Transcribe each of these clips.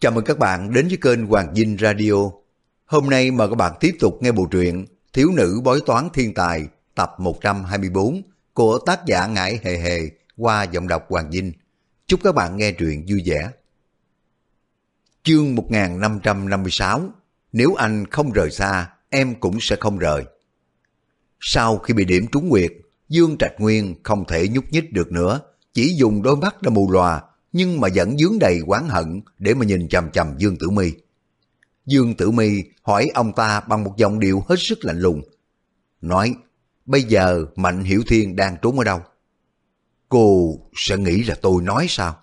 Chào mừng các bạn đến với kênh Hoàng Dinh Radio. Hôm nay mời các bạn tiếp tục nghe bộ truyện Thiếu nữ bói toán thiên tài tập 124 của tác giả Ngải Hề Hề qua giọng đọc Hoàng Dinh. Chúc các bạn nghe truyện vui vẻ. Chương 1556 Nếu anh không rời xa, em cũng sẽ không rời. Sau khi bị điểm trúng nguyệt, Dương Trạch Nguyên không thể nhúc nhích được nữa, chỉ dùng đôi mắt đã mù lòa nhưng mà vẫn dướng đầy oán hận để mà nhìn chằm chằm Dương Tử Mi. Dương Tử Mi hỏi ông ta bằng một giọng điệu hết sức lạnh lùng. Nói, bây giờ Mạnh Hiểu Thiên đang trốn ở đâu? Cô sẽ nghĩ là tôi nói sao?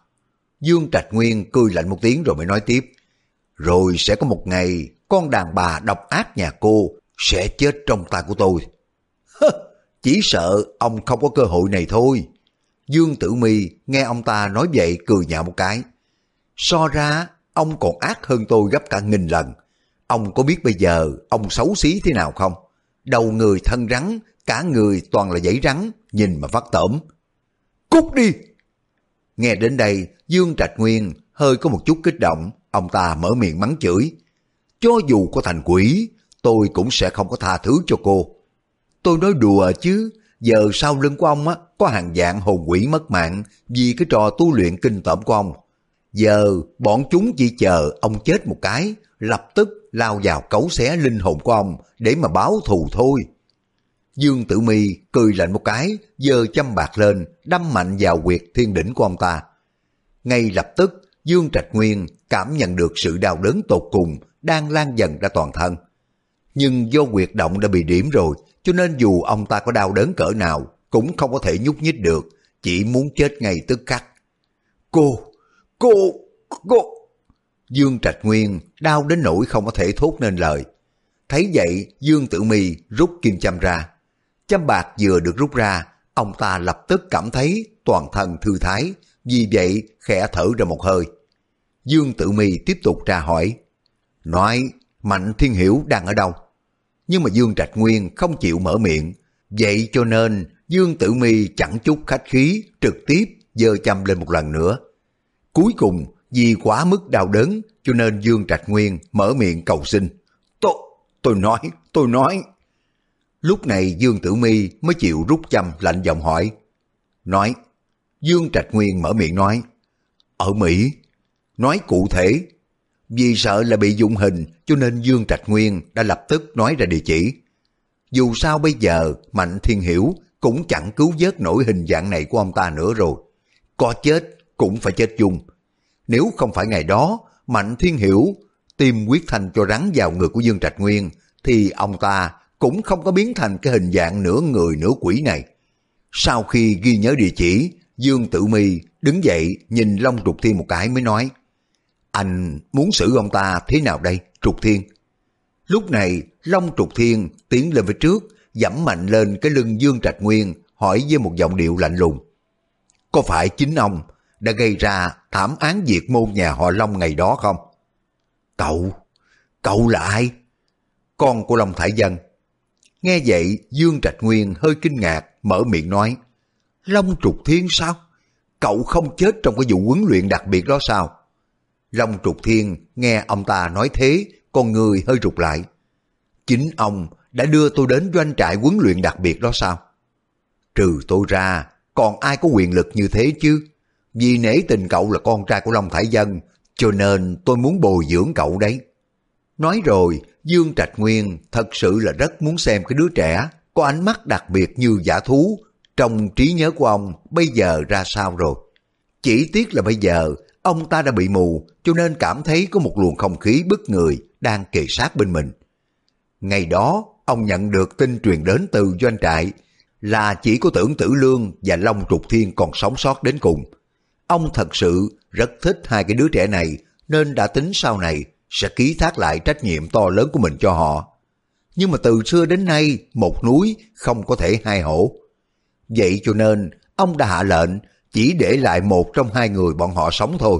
Dương Trạch Nguyên cười lạnh một tiếng rồi mới nói tiếp. Rồi sẽ có một ngày con đàn bà độc ác nhà cô sẽ chết trong tay của tôi. Chỉ sợ ông không có cơ hội này thôi. Dương Tử Mi nghe ông ta nói vậy cười nhạo một cái. So ra, ông còn ác hơn tôi gấp cả nghìn lần. Ông có biết bây giờ ông xấu xí thế nào không? Đầu người thân rắn, cả người toàn là giấy rắn, nhìn mà phát tởm. Cút đi! Nghe đến đây, Dương Trạch Nguyên hơi có một chút kích động, ông ta mở miệng mắng chửi. Cho dù có thành quỷ, tôi cũng sẽ không có tha thứ cho cô. Tôi nói đùa chứ, giờ sau lưng của ông á, có hàng dạng hồn quỷ mất mạng vì cái trò tu luyện kinh tởm của ông. Giờ bọn chúng chỉ chờ ông chết một cái, lập tức lao vào cấu xé linh hồn của ông để mà báo thù thôi. Dương Tử Mi cười lạnh một cái, giơ châm bạc lên, đâm mạnh vào quyệt thiên đỉnh của ông ta. Ngay lập tức, Dương Trạch Nguyên cảm nhận được sự đau đớn tột cùng đang lan dần ra toàn thân. Nhưng do quyệt động đã bị điểm rồi, cho nên dù ông ta có đau đớn cỡ nào cũng không có thể nhúc nhích được, chỉ muốn chết ngay tức khắc. Cô, cô, cô... Dương Trạch Nguyên đau đến nỗi không có thể thốt nên lời. Thấy vậy, Dương Tử Mi rút kim châm ra. Châm bạc vừa được rút ra, ông ta lập tức cảm thấy toàn thân thư thái, vì vậy khẽ thở ra một hơi. Dương Tử Mi tiếp tục tra hỏi. Nói, Mạnh Thiên Hiểu đang ở đâu? Nhưng mà Dương Trạch Nguyên không chịu mở miệng, vậy cho nên Dương Tử Mi chẳng chút khách khí, trực tiếp dơ chăm lên một lần nữa. Cuối cùng, vì quá mức đau đớn, cho nên Dương Trạch Nguyên mở miệng cầu xin. Tôi, tôi nói, tôi nói. Lúc này Dương Tử Mi mới chịu rút chăm lạnh giọng hỏi. Nói, Dương Trạch Nguyên mở miệng nói, ở Mỹ, nói cụ thể, vì sợ là bị dụng hình cho nên Dương Trạch Nguyên đã lập tức nói ra địa chỉ. Dù sao bây giờ Mạnh Thiên Hiểu cũng chẳng cứu vớt nổi hình dạng này của ông ta nữa rồi. Có chết cũng phải chết chung. Nếu không phải ngày đó Mạnh Thiên Hiểu tìm quyết thành cho rắn vào người của Dương Trạch Nguyên thì ông ta cũng không có biến thành cái hình dạng nửa người nửa quỷ này. Sau khi ghi nhớ địa chỉ, Dương Tử Mi đứng dậy nhìn Long Trục Thiên một cái mới nói anh muốn xử ông ta thế nào đây, Trục Thiên? Lúc này, Long Trục Thiên tiến lên phía trước, dẫm mạnh lên cái lưng Dương Trạch Nguyên, hỏi với một giọng điệu lạnh lùng. Có phải chính ông đã gây ra thảm án diệt môn nhà họ Long ngày đó không? Cậu, cậu là ai? Con của Long Thải Dân. Nghe vậy, Dương Trạch Nguyên hơi kinh ngạc, mở miệng nói. Long Trục Thiên sao? Cậu không chết trong cái vụ huấn luyện đặc biệt đó sao? Long Trục Thiên nghe ông ta nói thế, con người hơi rụt lại. Chính ông đã đưa tôi đến doanh trại huấn luyện đặc biệt đó sao? Trừ tôi ra, còn ai có quyền lực như thế chứ? Vì nể tình cậu là con trai của Long Thải Dân, cho nên tôi muốn bồi dưỡng cậu đấy. Nói rồi, Dương Trạch Nguyên thật sự là rất muốn xem cái đứa trẻ có ánh mắt đặc biệt như giả thú trong trí nhớ của ông bây giờ ra sao rồi. Chỉ tiếc là bây giờ ông ta đã bị mù cho nên cảm thấy có một luồng không khí bức người đang kề sát bên mình. Ngày đó, ông nhận được tin truyền đến từ doanh trại là chỉ có tưởng tử lương và Long Trục Thiên còn sống sót đến cùng. Ông thật sự rất thích hai cái đứa trẻ này nên đã tính sau này sẽ ký thác lại trách nhiệm to lớn của mình cho họ. Nhưng mà từ xưa đến nay, một núi không có thể hai hổ. Vậy cho nên, ông đã hạ lệnh chỉ để lại một trong hai người bọn họ sống thôi.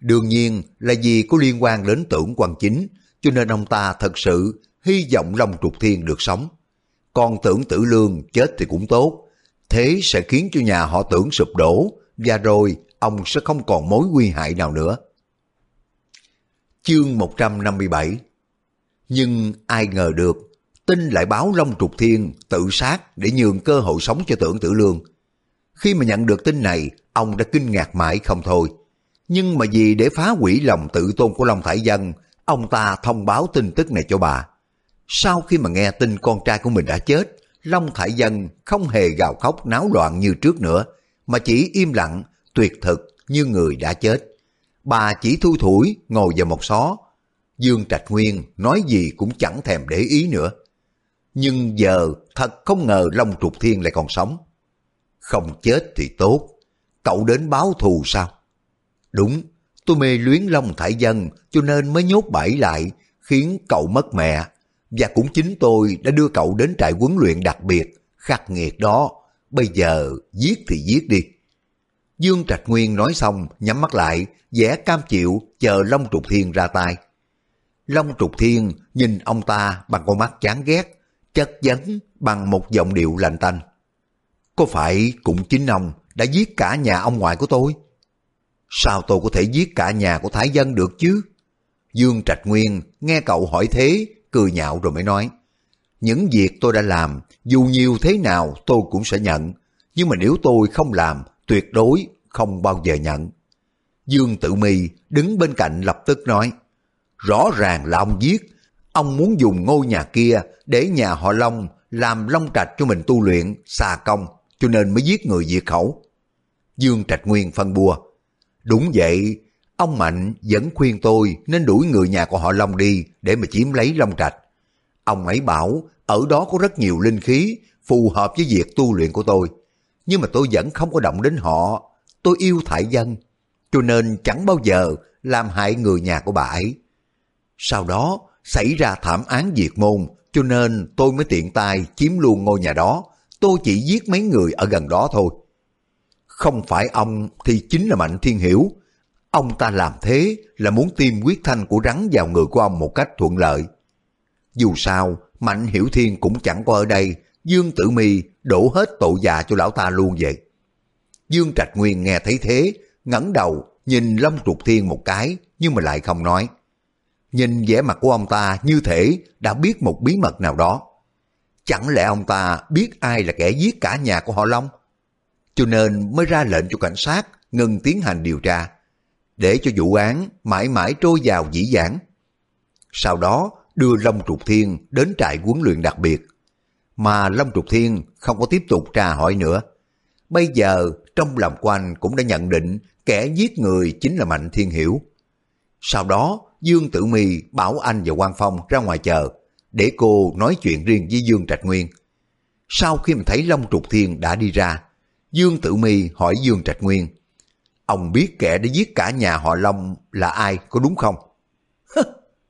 Đương nhiên là vì có liên quan đến tưởng quan chính, cho nên ông ta thật sự hy vọng Long Trục Thiên được sống. Còn tưởng tử lương chết thì cũng tốt, thế sẽ khiến cho nhà họ tưởng sụp đổ, và rồi ông sẽ không còn mối nguy hại nào nữa. Chương 157 Nhưng ai ngờ được, tin lại báo Long Trục Thiên tự sát để nhường cơ hội sống cho tưởng tử lương. Khi mà nhận được tin này, ông đã kinh ngạc mãi không thôi. Nhưng mà vì để phá hủy lòng tự tôn của Long Thải Dân, ông ta thông báo tin tức này cho bà. Sau khi mà nghe tin con trai của mình đã chết, Long Thải Dân không hề gào khóc náo loạn như trước nữa, mà chỉ im lặng, tuyệt thực như người đã chết. Bà chỉ thu thủi ngồi vào một xó. Dương Trạch Nguyên nói gì cũng chẳng thèm để ý nữa. Nhưng giờ thật không ngờ Long Trục Thiên lại còn sống. Không chết thì tốt, cậu đến báo thù sao? Đúng, tôi mê luyến Long Thải Dân cho nên mới nhốt bẫy lại, khiến cậu mất mẹ. Và cũng chính tôi đã đưa cậu đến trại huấn luyện đặc biệt, khắc nghiệt đó. Bây giờ giết thì giết đi. Dương Trạch Nguyên nói xong, nhắm mắt lại, vẻ cam chịu, chờ Long Trục Thiên ra tay. Long Trục Thiên nhìn ông ta bằng con mắt chán ghét, chất vấn bằng một giọng điệu lạnh tanh. Có phải cũng chính ông đã giết cả nhà ông ngoại của tôi? Sao tôi có thể giết cả nhà của Thái Dân được chứ? Dương Trạch Nguyên nghe cậu hỏi thế, cười nhạo rồi mới nói. Những việc tôi đã làm, dù nhiều thế nào tôi cũng sẽ nhận. Nhưng mà nếu tôi không làm, tuyệt đối không bao giờ nhận. Dương Tử Mi đứng bên cạnh lập tức nói, rõ ràng là ông giết, ông muốn dùng ngôi nhà kia để nhà họ Long làm Long Trạch cho mình tu luyện, xà công, cho nên mới giết người diệt khẩu. Dương Trạch Nguyên phân bua, đúng vậy, ông Mạnh vẫn khuyên tôi nên đuổi người nhà của họ Long đi để mà chiếm lấy Long Trạch. Ông ấy bảo ở đó có rất nhiều linh khí phù hợp với việc tu luyện của tôi. Nhưng mà tôi vẫn không có động đến họ. Tôi yêu thải dân, cho nên chẳng bao giờ làm hại người nhà của bà ấy. Sau đó xảy ra thảm án diệt môn, cho nên tôi mới tiện tay chiếm luôn ngôi nhà đó. Tôi chỉ giết mấy người ở gần đó thôi. Không phải ông thì chính là Mạnh Thiên Hiểu. Ông ta làm thế là muốn tiêm huyết thanh của rắn vào người của ông một cách thuận lợi. Dù sao, Mạnh Hiểu Thiên cũng chẳng có ở đây, Dương Tử Mi đổ hết tội già cho lão ta luôn vậy. Dương Trạch Nguyên nghe thấy thế, ngẩng đầu nhìn Long Trục Thiên một cái, nhưng mà lại không nói. Nhìn vẻ mặt của ông ta như thể đã biết một bí mật nào đó. Chẳng lẽ ông ta biết ai là kẻ giết cả nhà của họ Long? Cho nên mới ra lệnh cho cảnh sát ngừng tiến hành điều tra, để cho vụ án mãi mãi trôi vào dĩ dãn. Sau đó đưa Long Trục Thiên đến trại huấn luyện đặc biệt. Mà Long Trục Thiên không có tiếp tục tra hỏi nữa. Bây giờ trong lòng của anh cũng đã nhận định kẻ giết người chính là Mạnh Thiên Hiểu. Sau đó Dương Tử Mi bảo anh và Quan Phong ra ngoài chờ để cô nói chuyện riêng với Dương Trạch Nguyên. Sau khi mà thấy Long Trục Thiên đã đi ra, Dương Tử Mi hỏi Dương Trạch Nguyên, ông biết kẻ đã giết cả nhà họ Long là ai có đúng không?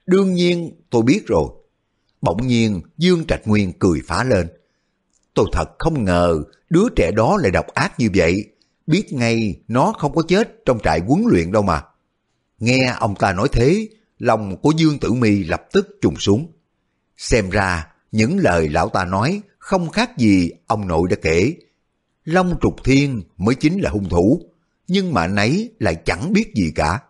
Đương nhiên tôi biết rồi. Bỗng nhiên Dương Trạch Nguyên cười phá lên. Tôi thật không ngờ đứa trẻ đó lại độc ác như vậy. Biết ngay nó không có chết trong trại huấn luyện đâu mà. Nghe ông ta nói thế, lòng của Dương Tử Mi lập tức trùng xuống. Xem ra những lời lão ta nói không khác gì ông nội đã kể. Long trục thiên mới chính là hung thủ, nhưng mà nấy lại chẳng biết gì cả.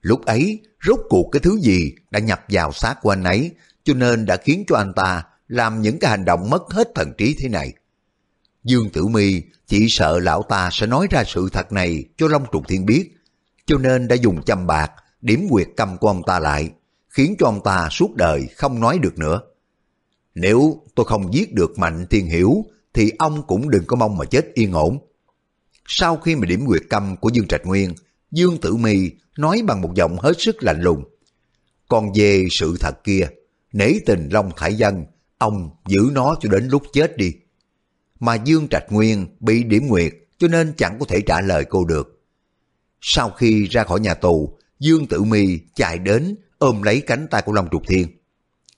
Lúc ấy, rốt cuộc cái thứ gì đã nhập vào xác của anh ấy, cho nên đã khiến cho anh ta làm những cái hành động mất hết thần trí thế này. Dương Tử Mi chỉ sợ lão ta sẽ nói ra sự thật này cho Long Trục Thiên biết, cho nên đã dùng châm bạc điểm quyệt cầm của ông ta lại, khiến cho ông ta suốt đời không nói được nữa. Nếu tôi không giết được Mạnh Thiên Hiểu, thì ông cũng đừng có mong mà chết yên ổn. Sau khi mà điểm nguyệt câm của Dương Trạch Nguyên, Dương Tử Mi nói bằng một giọng hết sức lạnh lùng. Còn về sự thật kia, nể tình Long Khải Dân, ông giữ nó cho đến lúc chết đi. Mà Dương Trạch Nguyên bị điểm nguyệt cho nên chẳng có thể trả lời cô được. Sau khi ra khỏi nhà tù, Dương Tử Mi chạy đến ôm lấy cánh tay của Long Trục Thiên.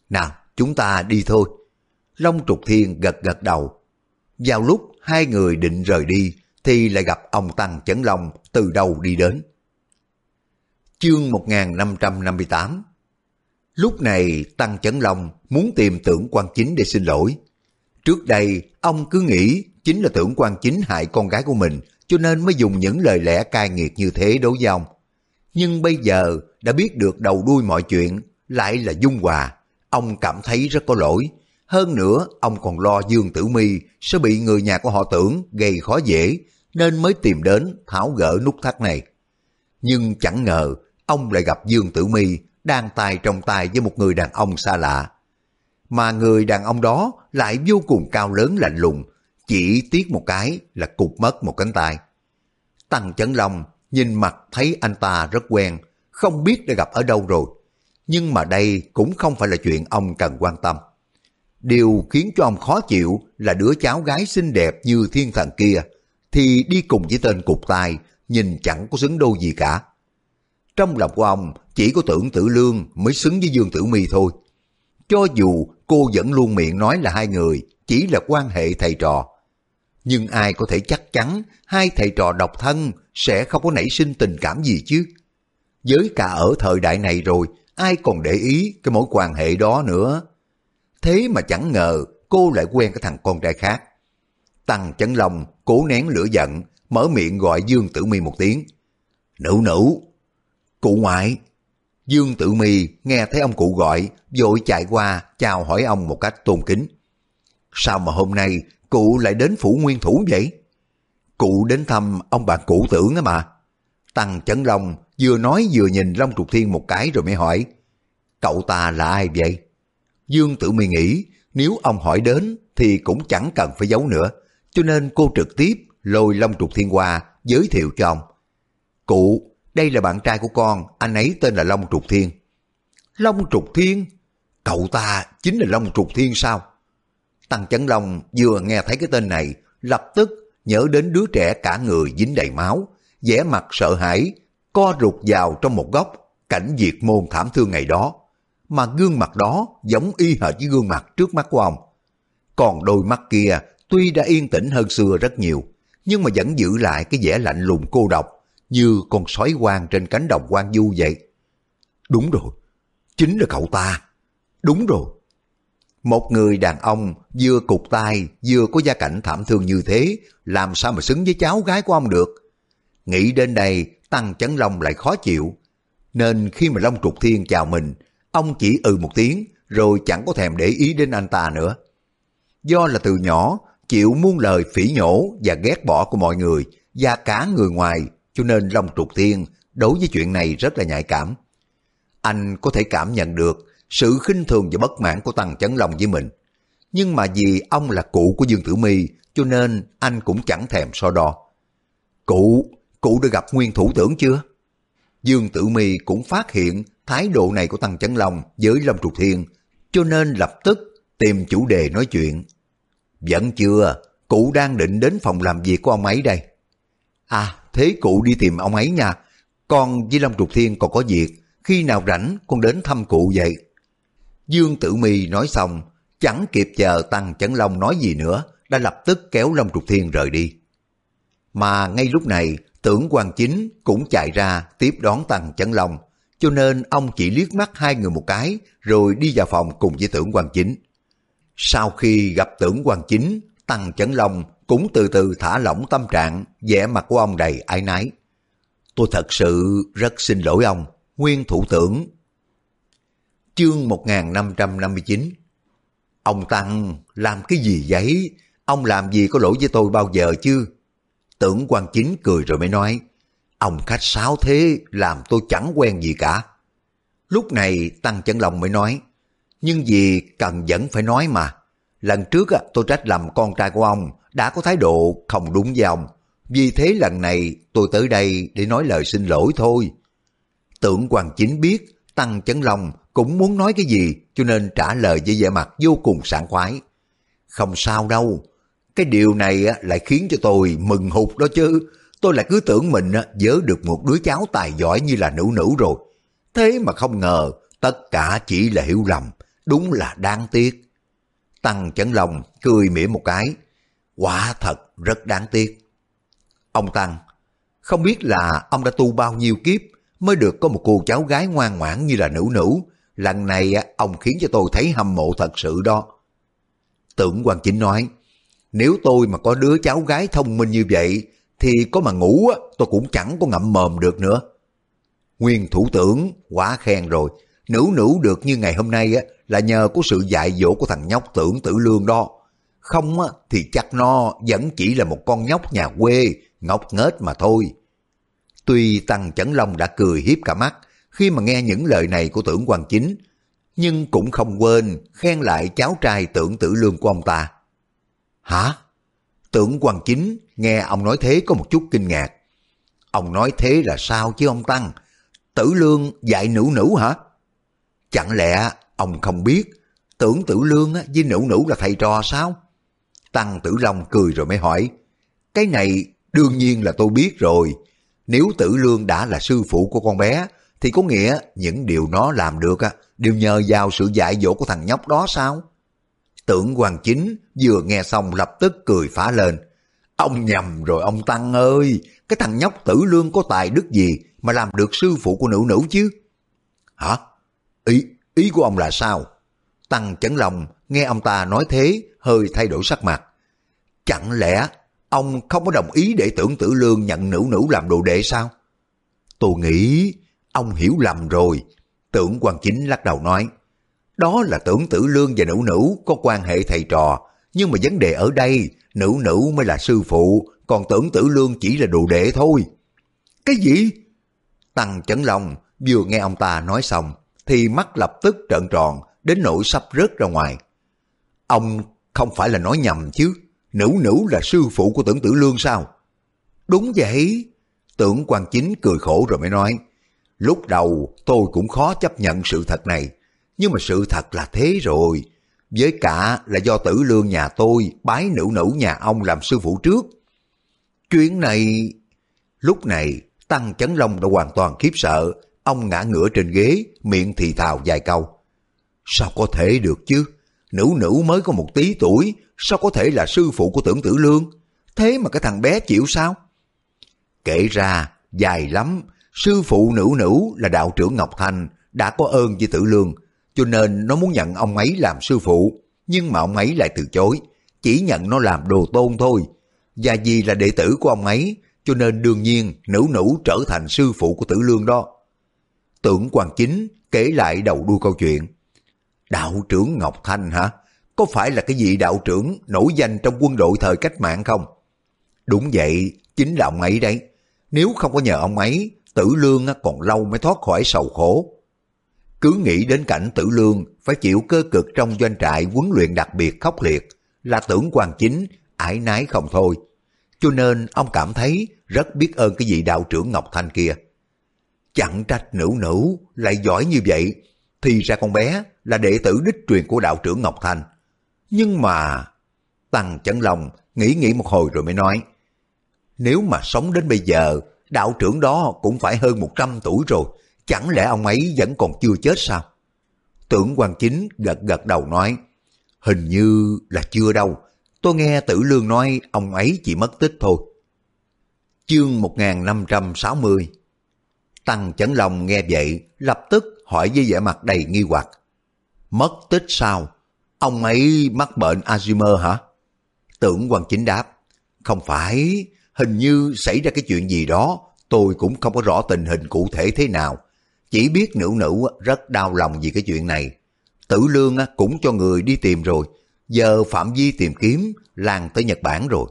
Nào, chúng ta đi thôi. Long Trục Thiên gật gật đầu. Vào lúc hai người định rời đi, thì lại gặp ông Tăng Chấn Long từ đâu đi đến. Chương 1558 Lúc này Tăng Chấn Long muốn tìm tưởng quan chính để xin lỗi. Trước đây, ông cứ nghĩ chính là tưởng quan chính hại con gái của mình, cho nên mới dùng những lời lẽ cai nghiệt như thế đối với ông. Nhưng bây giờ đã biết được đầu đuôi mọi chuyện, lại là Dung Hòa. Ông cảm thấy rất có lỗi. Hơn nữa, ông còn lo Dương Tử Mi sẽ bị người nhà của họ tưởng gây khó dễ, nên mới tìm đến tháo gỡ nút thắt này. Nhưng chẳng ngờ, ông lại gặp Dương Tử Mi đang tay trong tay với một người đàn ông xa lạ. Mà người đàn ông đó lại vô cùng cao lớn lạnh lùng, chỉ tiếc một cái là cụt mất một cánh tay. Tăng Chấn Long nhìn mặt thấy anh ta rất quen, không biết đã gặp ở đâu rồi. Nhưng mà đây cũng không phải là chuyện ông cần quan tâm. Điều khiến cho ông khó chịu là đứa cháu gái xinh đẹp như thiên thần kia, thì đi cùng với tên cục tài, nhìn chẳng có xứng đôi gì cả. Trong lòng của ông chỉ có tưởng tử lương mới xứng với Dương Tử Mi thôi. Cho dù cô vẫn luôn miệng nói là hai người chỉ là quan hệ thầy trò. Nhưng ai có thể chắc chắn hai thầy trò độc thân sẽ không có nảy sinh tình cảm gì chứ? Với cả ở thời đại này rồi, ai còn để ý cái mối quan hệ đó nữa. Thế mà chẳng ngờ cô lại quen cái thằng con trai khác. Tăng chấn lòng, cố nén lửa giận, mở miệng gọi Dương Tử Mi một tiếng. Nữ nữ, cụ ngoại. Dương Tử Mi nghe thấy ông cụ gọi, vội chạy qua chào hỏi ông một cách tôn kính. Sao mà hôm nay cụ lại đến phủ nguyên thủ vậy? Cụ đến thăm ông bạn cụ tưởng á mà. Tăng Chấn Long vừa nói vừa nhìn Long Trục Thiên một cái rồi mới hỏi. Cậu ta là ai vậy? Dương Tử Mi nghĩ nếu ông hỏi đến thì cũng chẳng cần phải giấu nữa. Cho nên cô trực tiếp lôi Long Trục Thiên qua giới thiệu cho ông. Cụ, đây là bạn trai của con, anh ấy tên là Long Trục Thiên. Long Trục Thiên? Cậu ta chính là Long Trục Thiên sao? Tăng Chấn Long vừa nghe thấy cái tên này, lập tức nhớ đến đứa trẻ cả người dính đầy máu, vẻ mặt sợ hãi, co rụt vào trong một góc, cảnh diệt môn thảm thương ngày đó. Mà gương mặt đó giống y hệt với gương mặt trước mắt của ông. Còn đôi mắt kia tuy đã yên tĩnh hơn xưa rất nhiều, nhưng mà vẫn giữ lại cái vẻ lạnh lùng cô độc, như con sói hoang trên cánh đồng quan du vậy. Đúng rồi, chính là cậu ta. Đúng rồi. Một người đàn ông vừa cục tai vừa có gia cảnh thảm thương như thế, làm sao mà xứng với cháu gái của ông được? Nghĩ đến đây, Tăng Chấn Long lại khó chịu. Nên khi mà Long Trục Thiên chào mình, ông chỉ ừ một tiếng, rồi chẳng có thèm để ý đến anh ta nữa. Do là từ nhỏ, chịu muôn lời phỉ nhổ và ghét bỏ của mọi người, và cả người ngoài, cho nên Long Trục Thiên đối với chuyện này rất là nhạy cảm. Anh có thể cảm nhận được sự khinh thường và bất mãn của Tăng Chấn Long với mình. Nhưng mà vì ông là cụ của Dương Tử Mi, cho nên anh cũng chẳng thèm so đo. Cụ, cụ đã gặp nguyên thủ tưởng chưa? Dương Tử Mi cũng phát hiện thái độ này của Tăng Chấn Long với Long Trục Thiên, cho nên lập tức tìm chủ đề nói chuyện. Vẫn chưa, cụ đang định đến phòng làm việc của ông ấy đây. À, thế cụ đi tìm ông ấy nha. Con với Long Trục Thiên còn có việc, khi nào rảnh con đến thăm cụ vậy. Dương Tử Mi nói xong, chẳng kịp chờ Tăng Chấn Long nói gì nữa, đã lập tức kéo Long Trục Thiên rời đi. Mà ngay lúc này, tưởng quan chính cũng chạy ra tiếp đón Tăng Chấn Long, cho nên ông chỉ liếc mắt hai người một cái rồi đi vào phòng cùng với tưởng quan chính. Sau khi gặp tưởng quan chính, Tăng Chấn Long cũng từ từ thả lỏng tâm trạng, vẻ mặt của ông đầy ái nái. Tôi thật sự rất xin lỗi ông, nguyên thủ tưởng. Chương 1559 Ông Tăng, làm cái gì vậy? Ông làm gì có lỗi với tôi bao giờ chứ? Tưởng quan chính cười rồi mới nói, ông khách sáo thế làm tôi chẳng quen gì cả. Lúc này Tăng Chân Long mới nói, nhưng vì cần vẫn phải nói mà. Lần trước tôi trách làm con trai của ông đã có thái độ không đúng với ông. Vì thế lần này tôi tới đây để nói lời xin lỗi thôi. Tưởng Hoàng Chính biết Tăng Chấn Long cũng muốn nói cái gì cho nên trả lời với vẻ mặt vô cùng sảng khoái. Không sao đâu, cái điều này lại khiến cho tôi mừng hụt đó chứ. Tôi lại cứ tưởng mình dớ được một đứa cháu tài giỏi như là nữ nữ rồi. Thế mà không ngờ tất cả chỉ là hiểu lầm, đúng là đáng tiếc. Tăng Chấn lòng cười mỉa một cái, quả thật rất đáng tiếc. Ông Tăng, không biết là ông đã tu bao nhiêu kiếp mới được có một cô cháu gái ngoan ngoãn như là nữ nữ. Lần này ông khiến cho tôi thấy hâm mộ thật sự đó. Tưởng Hoàng Chính nói, nếu tôi mà có đứa cháu gái thông minh như vậy, thì có mà ngủ tôi cũng chẳng có ngậm mồm được nữa. Nguyên thủ tưởng, quá khen rồi. Nữ nữ được như ngày hôm nay á, là nhờ có sự dạy dỗ của thằng nhóc tưởng tử lương đó. Không á, thì chắc nó vẫn chỉ là một con nhóc nhà quê, ngốc nghếch mà thôi. Tuy Tăng Chấn Long đã cười hiếp cả mắt khi mà nghe những lời này của tưởng quan chính, nhưng cũng không quên khen lại cháu trai tưởng tử lương của ông ta. Hả? Tưởng quan chính nghe ông nói thế có một chút kinh ngạc. Ông nói thế là sao chứ ông Tăng? Tử lương dạy nữ nữ hả? Chẳng lẽ ông không biết tưởng tử lương với nữ nữ là thầy trò sao? Tăng tử long cười rồi mới hỏi. Cái này đương nhiên là tôi biết rồi. Nếu tử lương đã là sư phụ của con bé thì có nghĩa những điều nó làm được á đều nhờ vào sự dạy dỗ của thằng nhóc đó sao? Tưởng Hoàng Chính vừa nghe xong lập tức cười phá lên. Ông nhầm rồi ông Tăng ơi, cái thằng nhóc tử lương có tài đức gì mà làm được sư phụ của nữ nữ chứ? Hả? Ý, ý của ông là sao? Tăng chấn lòng nghe ông ta nói thế hơi thay đổi sắc mặt. Chẳng lẽ ông không có đồng ý để tưởng tử lương nhận nữ nữ làm đồ đệ sao? Tôi nghĩ ông hiểu lầm rồi. Tưởng quan chính lắc đầu nói. Đó là tưởng tử lương và nữ nữ có quan hệ thầy trò. Nhưng mà vấn đề ở đây, nữ nữ mới là sư phụ, còn tưởng tử lương chỉ là đồ đệ thôi. Cái gì? Tăng chấn lòng vừa nghe ông ta nói xong, thì mắt lập tức trợn tròn, đến nỗi sắp rớt ra ngoài. Ông không phải là nói nhầm chứ, nữ nữ là sư phụ của tưởng tử lương sao? Đúng vậy. Tưởng quan chính cười khổ rồi mới nói, lúc đầu tôi cũng khó chấp nhận sự thật này, nhưng mà sự thật là thế rồi. Với cả là do tử lương nhà tôi bái nữ nữ nhà ông làm sư phụ trước. Chuyện này... Lúc này, Tăng Chấn Long đã hoàn toàn khiếp sợ, ông ngã ngửa trên ghế, miệng thì thào vài câu. Sao có thể được chứ? Nữ nữ mới có một tí tuổi, sao có thể là sư phụ của tưởng tử lương? Thế mà cái thằng bé chịu sao? Kể ra, dài lắm, sư phụ nữ nữ là đạo trưởng Ngọc Thanh, đã có ơn với tử lương, cho nên nó muốn nhận ông ấy làm sư phụ, nhưng mà ông ấy lại từ chối, chỉ nhận nó làm đồ tôn thôi. Và vì là đệ tử của ông ấy, cho nên đương nhiên nữ nữ trở thành sư phụ của tử lương đó. Tưởng quan chính kể lại đầu đuôi câu chuyện. Đạo trưởng Ngọc Thanh hả? Có phải là cái vị đạo trưởng nổi danh trong quân đội thời cách mạng không? Đúng vậy, chính là ông ấy đấy. Nếu không có nhờ ông ấy, tử lương còn lâu mới thoát khỏi sầu khổ. Cứ nghĩ đến cảnh tử lương phải chịu cơ cực trong doanh trại huấn luyện đặc biệt khốc liệt là tưởng quan chính, ải nái không thôi. Cho nên ông cảm thấy rất biết ơn cái vị đạo trưởng Ngọc Thanh kia. Chẳng trách nữ nữ lại giỏi như vậy, thì ra con bé là đệ tử đích truyền của đạo trưởng Ngọc Thanh. Nhưng mà... Tăng chấn lòng nghĩ nghĩ một hồi rồi mới nói, nếu mà sống đến bây giờ, đạo trưởng đó cũng phải hơn 100 tuổi rồi, chẳng lẽ ông ấy vẫn còn chưa chết sao? Tưởng quan chính gật gật đầu nói, hình như là chưa đâu, tôi nghe tử lương nói ông ấy chỉ mất tích thôi. Chương 1560 Tăng chấn Long nghe vậy, lập tức hỏi với vẻ mặt đầy nghi hoặc. Mất tích sao? Ông ấy mắc bệnh Alzheimer hả? Tưởng Hoàng chính đáp. Không phải, hình như xảy ra cái chuyện gì đó, tôi cũng không có rõ tình hình cụ thể thế nào. Chỉ biết nữ nữ rất đau lòng vì cái chuyện này. Tử lương cũng cho người đi tìm rồi, giờ phạm vi tìm kiếm lan tới Nhật Bản rồi.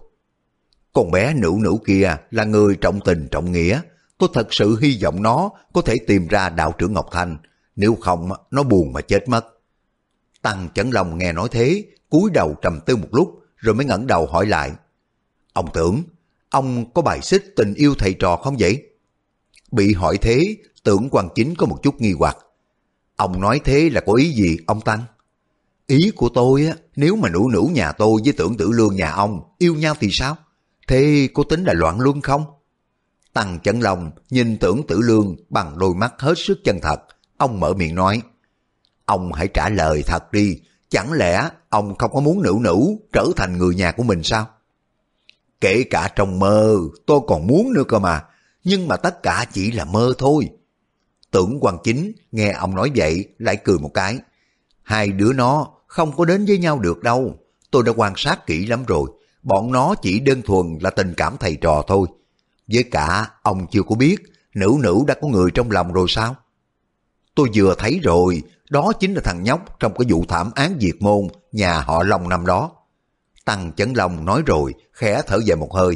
Con bé nữ nữ kia là người trọng tình trọng nghĩa, tôi thật sự hy vọng nó có thể tìm ra đạo trưởng Ngọc Thanh, nếu không nó buồn mà chết mất. Tăng Chấn Long nghe nói thế, cúi đầu trầm tư một lúc rồi mới ngẩng đầu hỏi lại. Ông tưởng, ông có bài xích tình yêu thầy trò không vậy? Bị hỏi thế, tưởng quan chính có một chút nghi hoặc. Ông nói thế là có ý gì ông Tăng? Ý của tôi á, nếu mà nữ nữ nhà tôi với tưởng tử lương nhà ông yêu nhau thì sao? Thế cô tính là loạn luân không? Tăng chấn lòng nhìn tưởng tử lương bằng đôi mắt hết sức chân thật. Ông mở miệng nói, ông hãy trả lời thật đi, chẳng lẽ ông không có muốn nữ nữ trở thành người nhà của mình sao? Kể cả trong mơ, tôi còn muốn nữa cơ mà, nhưng mà tất cả chỉ là mơ thôi. Tưởng quan chính nghe ông nói vậy lại cười một cái. Hai đứa nó không có đến với nhau được đâu, tôi đã quan sát kỹ lắm rồi, bọn nó chỉ đơn thuần là tình cảm thầy trò thôi. Với cả ông chưa có biết nữ nữ đã có người trong lòng rồi sao? Tôi vừa thấy rồi, đó chính là thằng nhóc trong cái vụ thảm án diệt môn nhà họ Long năm đó. Tăng Chấn Long nói rồi, khẽ thở dài một hơi.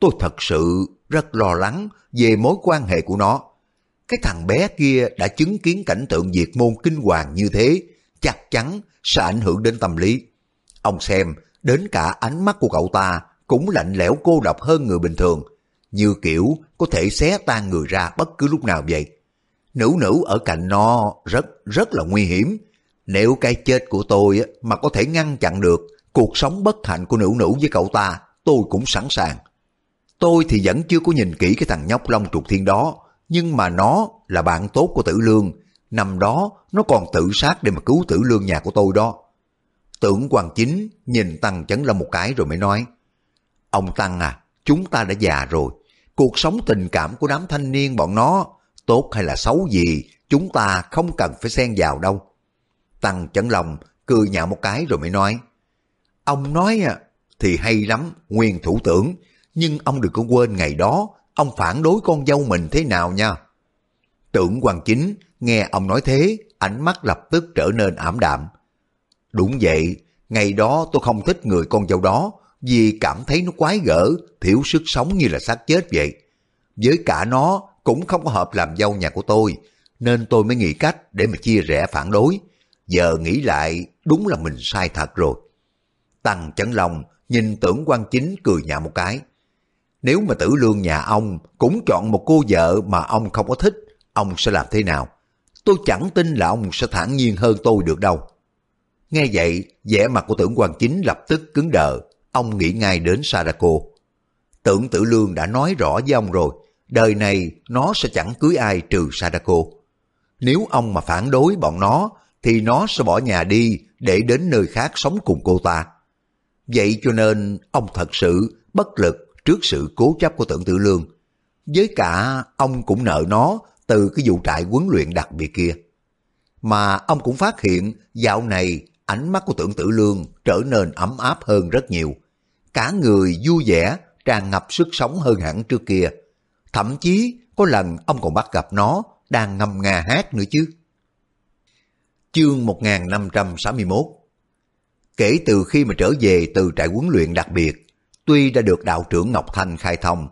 Tôi thật sự rất lo lắng về mối quan hệ của nó. Cái thằng bé kia đã chứng kiến cảnh tượng diệt môn kinh hoàng như thế, chắc chắn sẽ ảnh hưởng đến tâm lý. Ông xem, đến cả ánh mắt của cậu ta cũng lạnh lẽo cô độc hơn người bình thường, như kiểu có thể xé tan người ra bất cứ lúc nào vậy. Nữ nữ ở cạnh nó rất rất là nguy hiểm. Nếu cái chết của tôi mà có thể ngăn chặn được cuộc sống bất hạnh của nữ nữ với cậu ta, tôi cũng sẵn sàng. Tôi thì vẫn chưa có nhìn kỹ cái thằng nhóc Long Trục Thiên đó, nhưng mà nó là bạn tốt của Tử Lương. Năm đó nó còn tự sát để mà cứu Tử Lương nhà của tôi đó. Tưởng Hoàng Chính nhìn Tăng Chấn Lâm một cái rồi mới nói, Ông Tăng à, chúng ta đã già rồi. Cuộc sống tình cảm của đám thanh niên bọn nó, tốt hay là xấu gì, chúng ta không cần phải xen vào đâu. Tăng Chấn Long cười nhạo một cái rồi mới nói, Ông nói à, thì hay lắm, nguyên thủ tưởng, nhưng ông đừng có quên ngày đó, ông phản đối con dâu mình thế nào nha. Tưởng Hoàng Chính nghe ông nói thế, ánh mắt lập tức trở nên ảm đạm. Đúng vậy, ngày đó tôi không thích người con dâu đó vì cảm thấy nó quái gở, thiếu sức sống như là xác chết vậy. Với cả nó cũng không có hợp làm dâu nhà của tôi, nên tôi mới nghĩ cách để mà chia rẽ phản đối. Giờ nghĩ lại, đúng là mình sai thật rồi. Tăng Chấn lòng nhìn tưởng quan chính cười nhạo một cái. Nếu mà tử lương nhà ông cũng chọn một cô vợ mà ông không có thích, ông sẽ làm thế nào? Tôi chẳng tin là ông sẽ thản nhiên hơn tôi được đâu. Nghe vậy, vẻ mặt của tưởng quan chính lập tức cứng đờ, ông nghĩ ngay đến Sadako. Tưởng tử lương đã nói rõ với ông rồi, đời này nó sẽ chẳng cưới ai trừ Sadako. Nếu ông mà phản đối bọn nó, thì nó sẽ bỏ nhà đi để đến nơi khác sống cùng cô ta. Vậy cho nên ông thật sự bất lực trước sự cố chấp của tưởng tử lương. Với cả ông cũng nợ nó từ cái vụ trại huấn luyện đặc biệt kia. Mà ông cũng phát hiện dạo này ánh mắt của tưởng tử lương trở nên ấm áp hơn rất nhiều. Cả người vui vẻ, tràn ngập sức sống hơn hẳn trước kia. Thậm chí có lần ông còn bắt gặp nó đang ngâm nga hát nữa chứ. Chương 1561 Kể từ khi mà trở về từ trại huấn luyện đặc biệt, tuy đã được đạo trưởng Ngọc Thanh khai thông,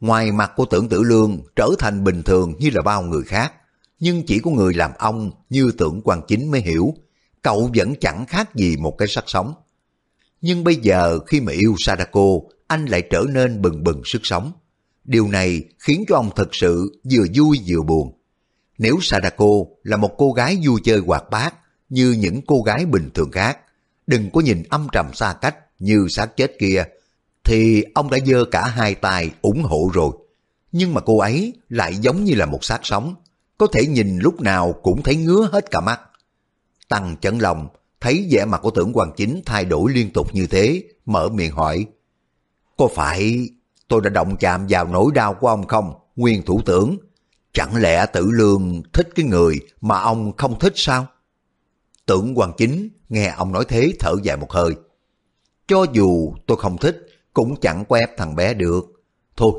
ngoài mặt của tưởng tử lương trở thành bình thường như là bao người khác, nhưng chỉ có người làm ông như tưởng quan chính mới hiểu, cậu vẫn chẳng khác gì một cái sắc sống. Nhưng bây giờ khi mà yêu Sadako, anh lại trở nên bừng bừng sức sống. Điều này khiến cho ông thật sự vừa vui vừa buồn. Nếu Sadako là một cô gái vui chơi hoạt bát như những cô gái bình thường khác, đừng có nhìn âm trầm xa cách như xác chết kia, thì ông đã dơ cả hai tay ủng hộ rồi. Nhưng mà cô ấy lại giống như là một xác sống, có thể nhìn lúc nào cũng thấy ngứa hết cả mắt. Tăng chấn lòng, thấy vẻ mặt của tưởng hoàng chính thay đổi liên tục như thế, mở miệng hỏi. Có phải tôi đã động chạm vào nỗi đau của ông không, nguyên thủ tưởng? Chẳng lẽ tử lương thích cái người mà ông không thích sao? Tưởng hoàng chính nghe ông nói thế thở dài một hơi. Cho dù tôi không thích, cũng chẳng có ép thằng bé được. Thôi,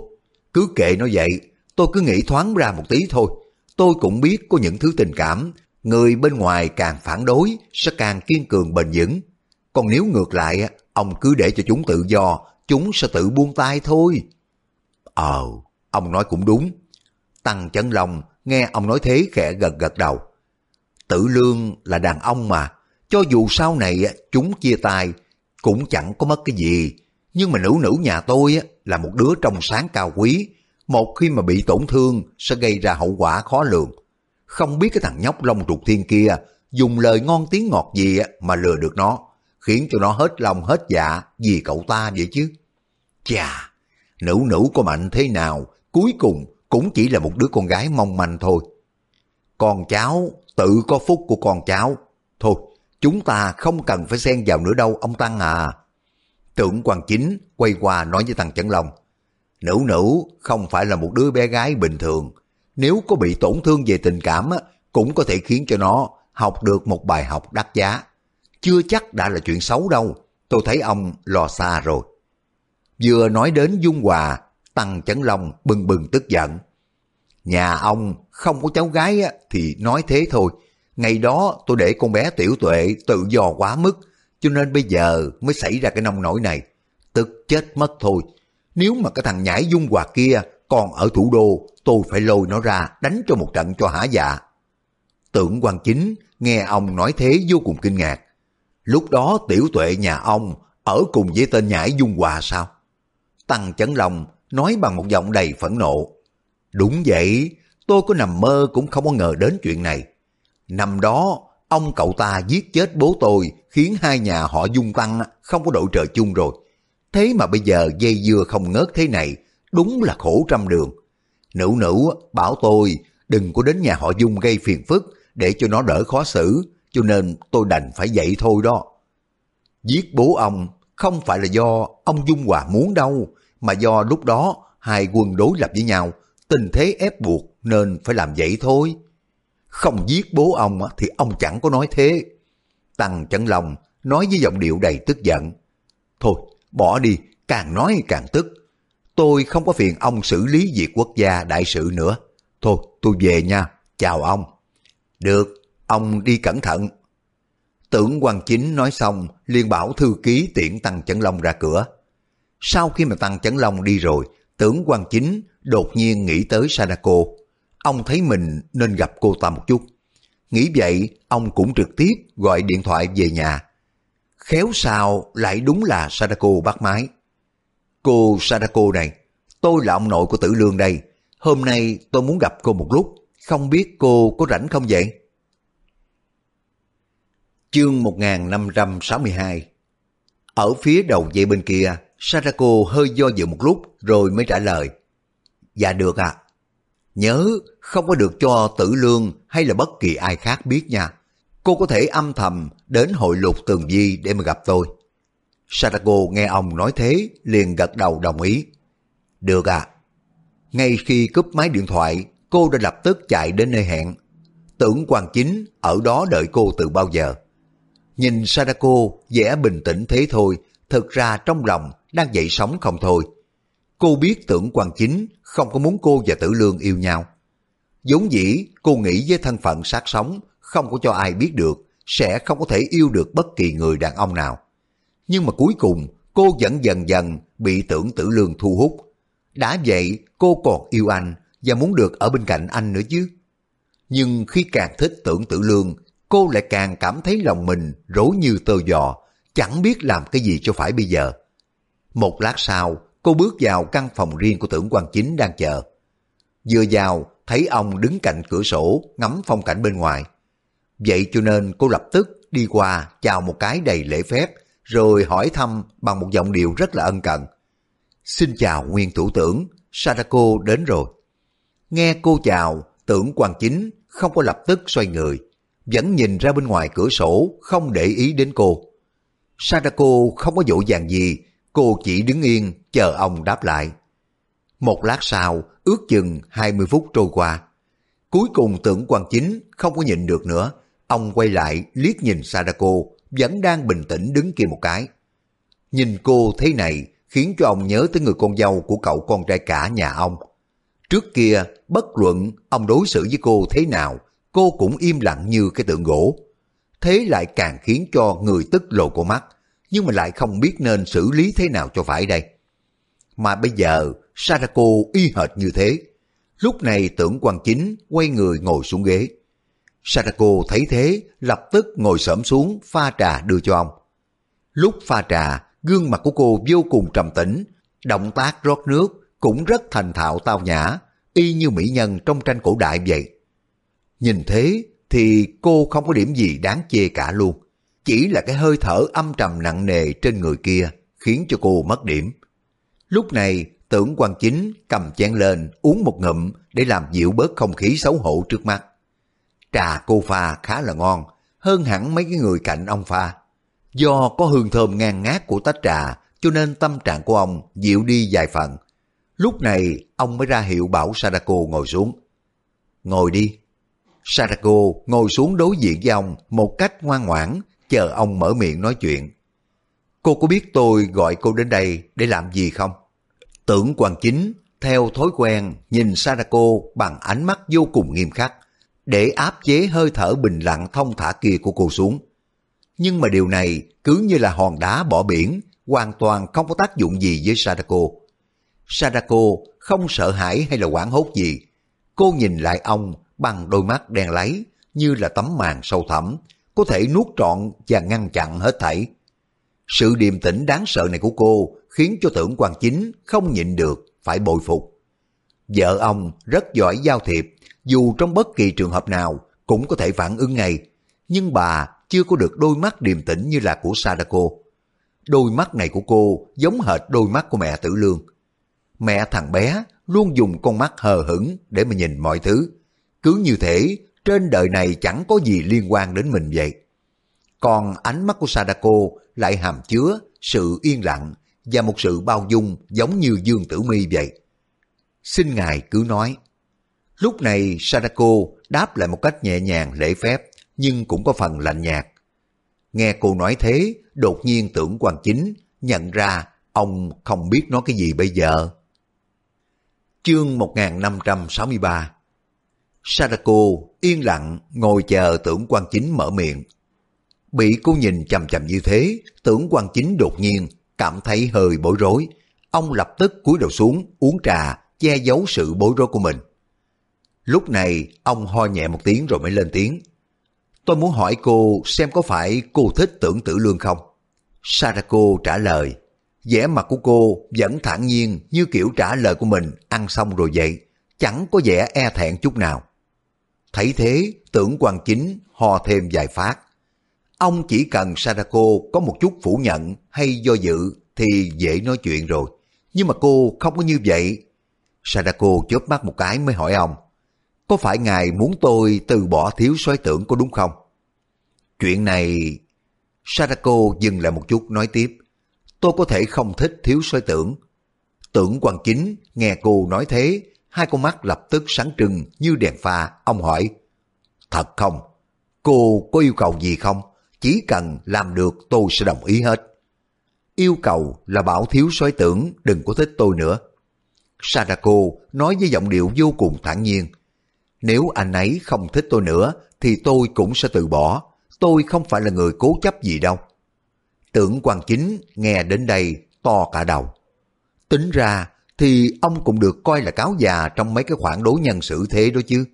cứ kệ nó vậy, tôi cứ nghĩ thoáng ra một tí thôi. Tôi cũng biết có những thứ tình cảm, người bên ngoài càng phản đối sẽ càng kiên cường bền vững. Còn nếu ngược lại, ông cứ để cho chúng tự do, chúng sẽ tự buông tay thôi. Ờ, ông nói cũng đúng. Tăng chấn lòng, nghe ông nói thế khẽ gật gật đầu. Tử lương là đàn ông mà, cho dù sau này chúng chia tay, cũng chẳng có mất cái gì. Nhưng mà nữ nữ nhà tôi là một đứa trong sáng cao quý, một khi mà bị tổn thương sẽ gây ra hậu quả khó lường. Không biết cái thằng nhóc lông trục thiên kia dùng lời ngon tiếng ngọt gì mà lừa được nó, khiến cho nó hết lòng hết dạ vì cậu ta vậy chứ. Chà, nữ nữ có mạnh thế nào, cuối cùng cũng chỉ là một đứa con gái mong manh thôi. Con cháu tự có phúc của con cháu. Thôi, chúng ta không cần phải xen vào nữa đâu ông Tăng à. Tưởng quan chính quay qua nói với thằng Chấn Long. Nữ nữ không phải là một đứa bé gái bình thường. Nếu có bị tổn thương về tình cảm cũng có thể khiến cho nó học được một bài học đắt giá. Chưa chắc đã là chuyện xấu đâu. Tôi thấy ông lo xa rồi. Vừa nói đến Dung Hòa, Tăng Chấn Long bừng bừng tức giận. Nhà ông không có cháu gái á, thì nói thế thôi. Ngày đó tôi để con bé tiểu tuệ tự do quá mức, cho nên bây giờ mới xảy ra cái nông nổi này. Tức chết mất thôi. Nếu mà cái thằng nhảy dung hòa kia còn ở thủ đô, tôi phải lôi nó ra đánh cho một trận cho hả dạ. Tưởng quan chính nghe ông nói thế vô cùng kinh ngạc. Lúc đó tiểu tuệ nhà ông ở cùng với tên nhảy dung hòa sao? Tăng chấn lòng nói bằng một giọng đầy phẫn nộ. Đúng vậy, tôi có nằm mơ cũng không có ngờ đến chuyện này. Năm đó, ông cậu ta giết chết bố tôi khiến hai nhà họ dung tăng không có đội trời chung rồi. Thế mà bây giờ dây dưa không ngớt thế này, đúng là khổ trăm đường. Nữ nữ bảo tôi đừng có đến nhà họ dung gây phiền phức để cho nó đỡ khó xử, cho nên tôi đành phải vậy thôi đó. Giết bố ông không phải là do ông Dung Hòa muốn đâu, mà do lúc đó hai quân đối lập với nhau, tình thế ép buộc nên phải làm vậy thôi. Không giết bố ông thì ông chẳng có nói thế. Tăng Chấn Long nói với giọng điệu đầy tức giận. Thôi, bỏ đi, càng nói càng tức. Tôi không có phiền ông xử lý việc quốc gia đại sự nữa. Thôi, tôi về nha, chào ông. Được, ông đi cẩn thận. Tưởng quan chính nói xong, liền bảo thư ký tiễn Tăng Chấn Long ra cửa. Sau khi mà Tăng Chấn Long đi rồi, tưởng quan chính đột nhiên nghĩ tới Sadako. Ông thấy mình nên gặp cô ta một chút. Nghĩ vậy, ông cũng trực tiếp gọi điện thoại về nhà. Khéo sao lại đúng là Sadako bắt máy. Cô Sadako này, tôi là ông nội của Tử Lương đây. Hôm nay tôi muốn gặp cô một lúc, không biết cô có rảnh không vậy? Chương 1562 Ở phía đầu dây bên kia, Sadako hơi do dự một lúc rồi mới trả lời. Dạ được ạ. À. Nhớ không có được cho tử lương hay là bất kỳ ai khác biết nha. Cô có thể âm thầm đến hội lục tường di để mà gặp tôi. Sadako nghe ông nói thế liền gật đầu đồng ý. Được ạ. À. Ngay khi cúp máy điện thoại, cô đã lập tức chạy đến nơi hẹn. Tưởng quan chính ở đó đợi cô từ bao giờ. Nhìn Sadako vẻ bình tĩnh thế thôi, thực ra trong lòng đang dậy sóng không thôi. Cô biết tưởng quan chính không có muốn cô và tử lương yêu nhau. vốn dĩ cô nghĩ với thân phận sát sống không có cho ai biết được sẽ không có thể yêu được bất kỳ người đàn ông nào. Nhưng mà cuối cùng cô vẫn dần dần bị tưởng tử lương thu hút. Đã vậy cô còn yêu anh và muốn được ở bên cạnh anh nữa chứ. Nhưng khi càng thích tưởng tử lương cô lại càng cảm thấy lòng mình rối như tơ giò, chẳng biết làm cái gì cho phải bây giờ. Một lát sau, cô bước vào căn phòng riêng của tưởng quan chính đang chờ. Vừa vào, thấy ông đứng cạnh cửa sổ ngắm phong cảnh bên ngoài. Vậy cho nên cô lập tức đi qua chào một cái đầy lễ phép, rồi hỏi thăm bằng một giọng điệu rất là ân cần. Xin chào nguyên thủ tưởng, Sadako đến rồi. Nghe cô chào, tưởng quan chính không có lập tức xoay người, vẫn nhìn ra bên ngoài cửa sổ, không để ý đến cô. Sadako không có dỗ dàng gì, cô chỉ đứng yên, chờ ông đáp lại. Một lát sau, ước chừng 20 phút trôi qua. Cuối cùng tưởng quan chính không có nhịn được nữa, ông quay lại liếc nhìn Sadako, vẫn đang bình tĩnh đứng kia một cái. Nhìn cô thế này khiến cho ông nhớ tới người con dâu của cậu con trai cả nhà ông. Trước kia, bất luận ông đối xử với cô thế nào, cô cũng im lặng như cái tượng gỗ. Thế lại càng khiến cho người tức lộ cổ mắt, nhưng mà lại không biết nên xử lý thế nào cho phải đây. Mà bây giờ, Sadako y hệt như thế. Lúc này tưởng quan chính quay người ngồi xuống ghế. Sadako thấy thế, lập tức ngồi xổm xuống pha trà đưa cho ông. Lúc pha trà, gương mặt của cô vô cùng trầm tĩnh, động tác rót nước cũng rất thành thạo tao nhã, y như mỹ nhân trong tranh cổ đại vậy. Nhìn thế thì cô không có điểm gì đáng chê cả luôn. Chỉ là cái hơi thở âm trầm nặng nề trên người kia khiến cho cô mất điểm. Lúc này tưởng quan chính cầm chén lên uống một ngụm để làm dịu bớt không khí xấu hổ trước mắt. Trà cô pha khá là ngon, hơn hẳn mấy cái người cạnh ông pha. Do có hương thơm ngang ngát của tách trà cho nên tâm trạng của ông dịu đi vài phần. Lúc này ông mới ra hiệu bảo Sadako ngồi xuống. Ngồi đi, Sadako ngồi xuống đối diện với ông một cách ngoan ngoãn, chờ ông mở miệng nói chuyện. Cô có biết tôi gọi cô đến đây để làm gì không? Tưởng quan chính theo thói quen nhìn Sadako bằng ánh mắt vô cùng nghiêm khắc, để áp chế hơi thở bình lặng thông thả kia của cô xuống. Nhưng mà điều này cứ như là hòn đá bỏ biển, hoàn toàn không có tác dụng gì với Sadako. Sadako không sợ hãi hay là quảng hốt gì. Cô nhìn lại ông bằng đôi mắt đen láy như là tấm màn sâu thẳm, có thể nuốt trọn và ngăn chặn hết thảy. Sự điềm tĩnh đáng sợ này của cô khiến cho tưởng quan chính không nhịn được, phải bội phục. Vợ ông rất giỏi giao thiệp, dù trong bất kỳ trường hợp nào cũng có thể phản ứng ngay, nhưng bà chưa có được đôi mắt điềm tĩnh như là của Sadako. Đôi mắt này của cô giống hệt đôi mắt của mẹ tử lương. Mẹ thằng bé luôn dùng con mắt hờ hững để mà nhìn mọi thứ. Cứ như thể trên đời này chẳng có gì liên quan đến mình vậy. Còn ánh mắt của Sadako lại hàm chứa sự yên lặng và một sự bao dung giống như Dương Tử Mi vậy. Xin Ngài cứ nói. Lúc này Sadako đáp lại một cách nhẹ nhàng lễ phép nhưng cũng có phần lạnh nhạt. Nghe cô nói thế, đột nhiên tưởng quan chính nhận ra ông không biết nói cái gì bây giờ. Chương 1563 Sadako yên lặng ngồi chờ tưởng quan chính mở miệng. Bị cô nhìn chầm chầm như thế, tưởng quan chính đột nhiên cảm thấy hơi bối rối. Ông lập tức cúi đầu xuống uống trà, che giấu sự bối rối của mình. Lúc này, ông ho nhẹ một tiếng rồi mới lên tiếng. Tôi muốn hỏi cô xem có phải cô thích tưởng tử lương không? Sarako trả lời. vẻ mặt của cô vẫn thản nhiên như kiểu trả lời của mình ăn xong rồi vậy. Chẳng có vẻ e thẹn chút nào. Thấy thế, tưởng quan chính ho thêm vài phát. Ông chỉ cần Sadako có một chút phủ nhận hay do dự thì dễ nói chuyện rồi. Nhưng mà cô không có như vậy. Sadako chớp mắt một cái mới hỏi ông. Có phải ngài muốn tôi từ bỏ thiếu soái tưởng có đúng không? Chuyện này... Sadako dừng lại một chút nói tiếp. Tôi có thể không thích thiếu soái tưởng. Tưởng quan chính nghe cô nói thế, hai con mắt lập tức sáng trưng như đèn pha. Ông hỏi, thật không? Cô có yêu cầu gì không? Chỉ cần làm được tôi sẽ đồng ý hết. Yêu cầu là bảo thiếu soái tưởng đừng có thích tôi nữa. Sadako nói với giọng điệu vô cùng thản nhiên. Nếu anh ấy không thích tôi nữa thì tôi cũng sẽ từ bỏ. Tôi không phải là người cố chấp gì đâu. Tưởng quan chính nghe đến đây to cả đầu. Tính ra thì ông cũng được coi là cáo già trong mấy cái khoản đối nhân xử thế đó chứ.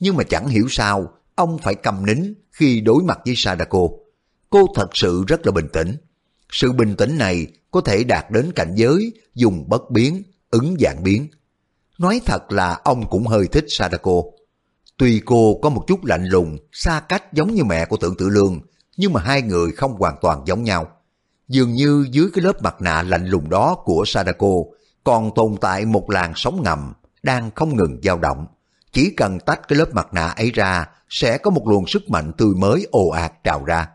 Nhưng mà chẳng hiểu sao ông phải cầm nín khi đối mặt với Sadako. Cô thật sự rất là bình tĩnh. Sự bình tĩnh này có thể đạt đến cảnh giới dùng bất biến, ứng dạng biến. Nói thật là ông cũng hơi thích Sadako. Tuy cô có một chút lạnh lùng, xa cách giống như mẹ của tưởng tử lương, nhưng mà hai người không hoàn toàn giống nhau. Dường như dưới cái lớp mặt nạ lạnh lùng đó của Sadako còn tồn tại một làn sóng ngầm đang không ngừng dao động. Chỉ cần tách cái lớp mặt nạ ấy ra sẽ có một luồng sức mạnh tươi mới ồ ạt trào ra.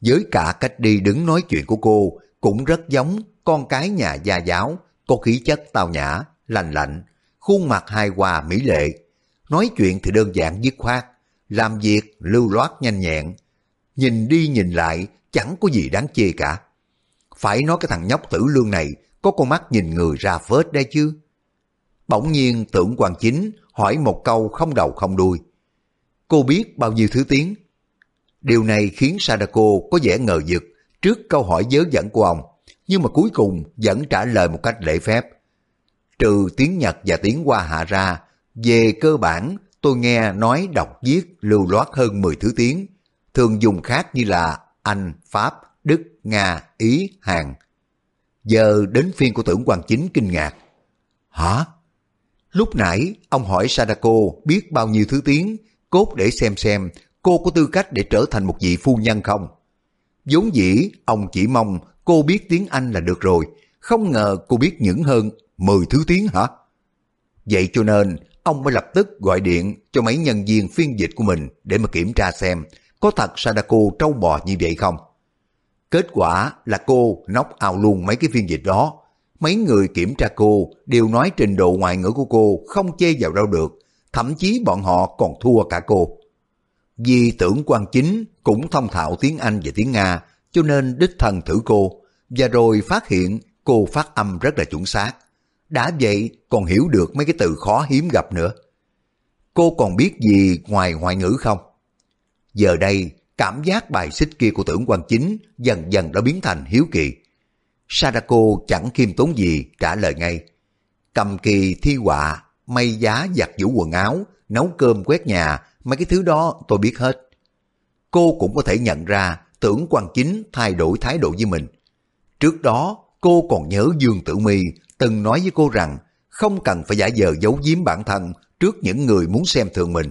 Với cả cách đi đứng nói chuyện của cô cũng rất giống con cái nhà gia giáo, có khí chất tao nhã, lành lạnh, khuôn mặt hài hòa mỹ lệ. Nói chuyện thì đơn giản dứt khoát, làm việc lưu loát nhanh nhẹn. Nhìn đi nhìn lại chẳng có gì đáng chê cả. Phải nói cái thằng nhóc tử lương này có con mắt nhìn người ra phết đây chứ. Bỗng nhiên tưởng quan chính hỏi một câu không đầu không đuôi. Cô biết bao nhiêu thứ tiếng? Điều này khiến Sadako có vẻ ngờ vực trước câu hỏi dớ dẫn của ông, nhưng mà cuối cùng vẫn trả lời một cách lễ phép. Trừ tiếng Nhật và tiếng Hoa hạ ra, về cơ bản tôi nghe nói đọc viết lưu loát hơn 10 thứ tiếng, thường dùng khác như là Anh, Pháp, Đức, Nga, Ý, Hàn. Giờ đến phiên của tưởng hoàng chính kinh ngạc. Hả? Lúc nãy ông hỏi Sadako biết bao nhiêu thứ tiếng, cốt để xem xem cô có tư cách để trở thành một vị phu nhân không? vốn dĩ ông chỉ mong cô biết tiếng Anh là được rồi, không ngờ cô biết những hơn 10 thứ tiếng hả? Vậy cho nên ông mới lập tức gọi điện cho mấy nhân viên phiên dịch của mình để mà kiểm tra xem có thật Sadako trâu bò như vậy không. Kết quả là cô nóc ao luôn mấy cái phiên dịch đó. Mấy người kiểm tra cô đều nói trình độ ngoại ngữ của cô không chê vào đâu được, thậm chí bọn họ còn thua cả cô. Vì tưởng quan chính cũng thông thạo tiếng Anh và tiếng Nga, cho nên đích thân thử cô, và rồi phát hiện cô phát âm rất là chuẩn xác. đã vậy còn hiểu được mấy cái từ khó hiếm gặp nữa. Cô còn biết gì ngoài ngoại ngữ không? Giờ đây, cảm giác bài xích kia của tưởng quan chính dần dần đã biến thành hiếu kỳ. Sadako chẳng khiêm tốn gì trả lời ngay. Cầm kỳ thi họa, may giá giặt giũ quần áo, nấu cơm quét nhà, mấy cái thứ đó tôi biết hết. Cô cũng có thể nhận ra tưởng quan chính thay đổi thái độ với mình. Trước đó, cô còn nhớ Dương Tử My từng nói với cô rằng không cần phải giả vờ giấu giếm bản thân trước những người muốn xem thường mình.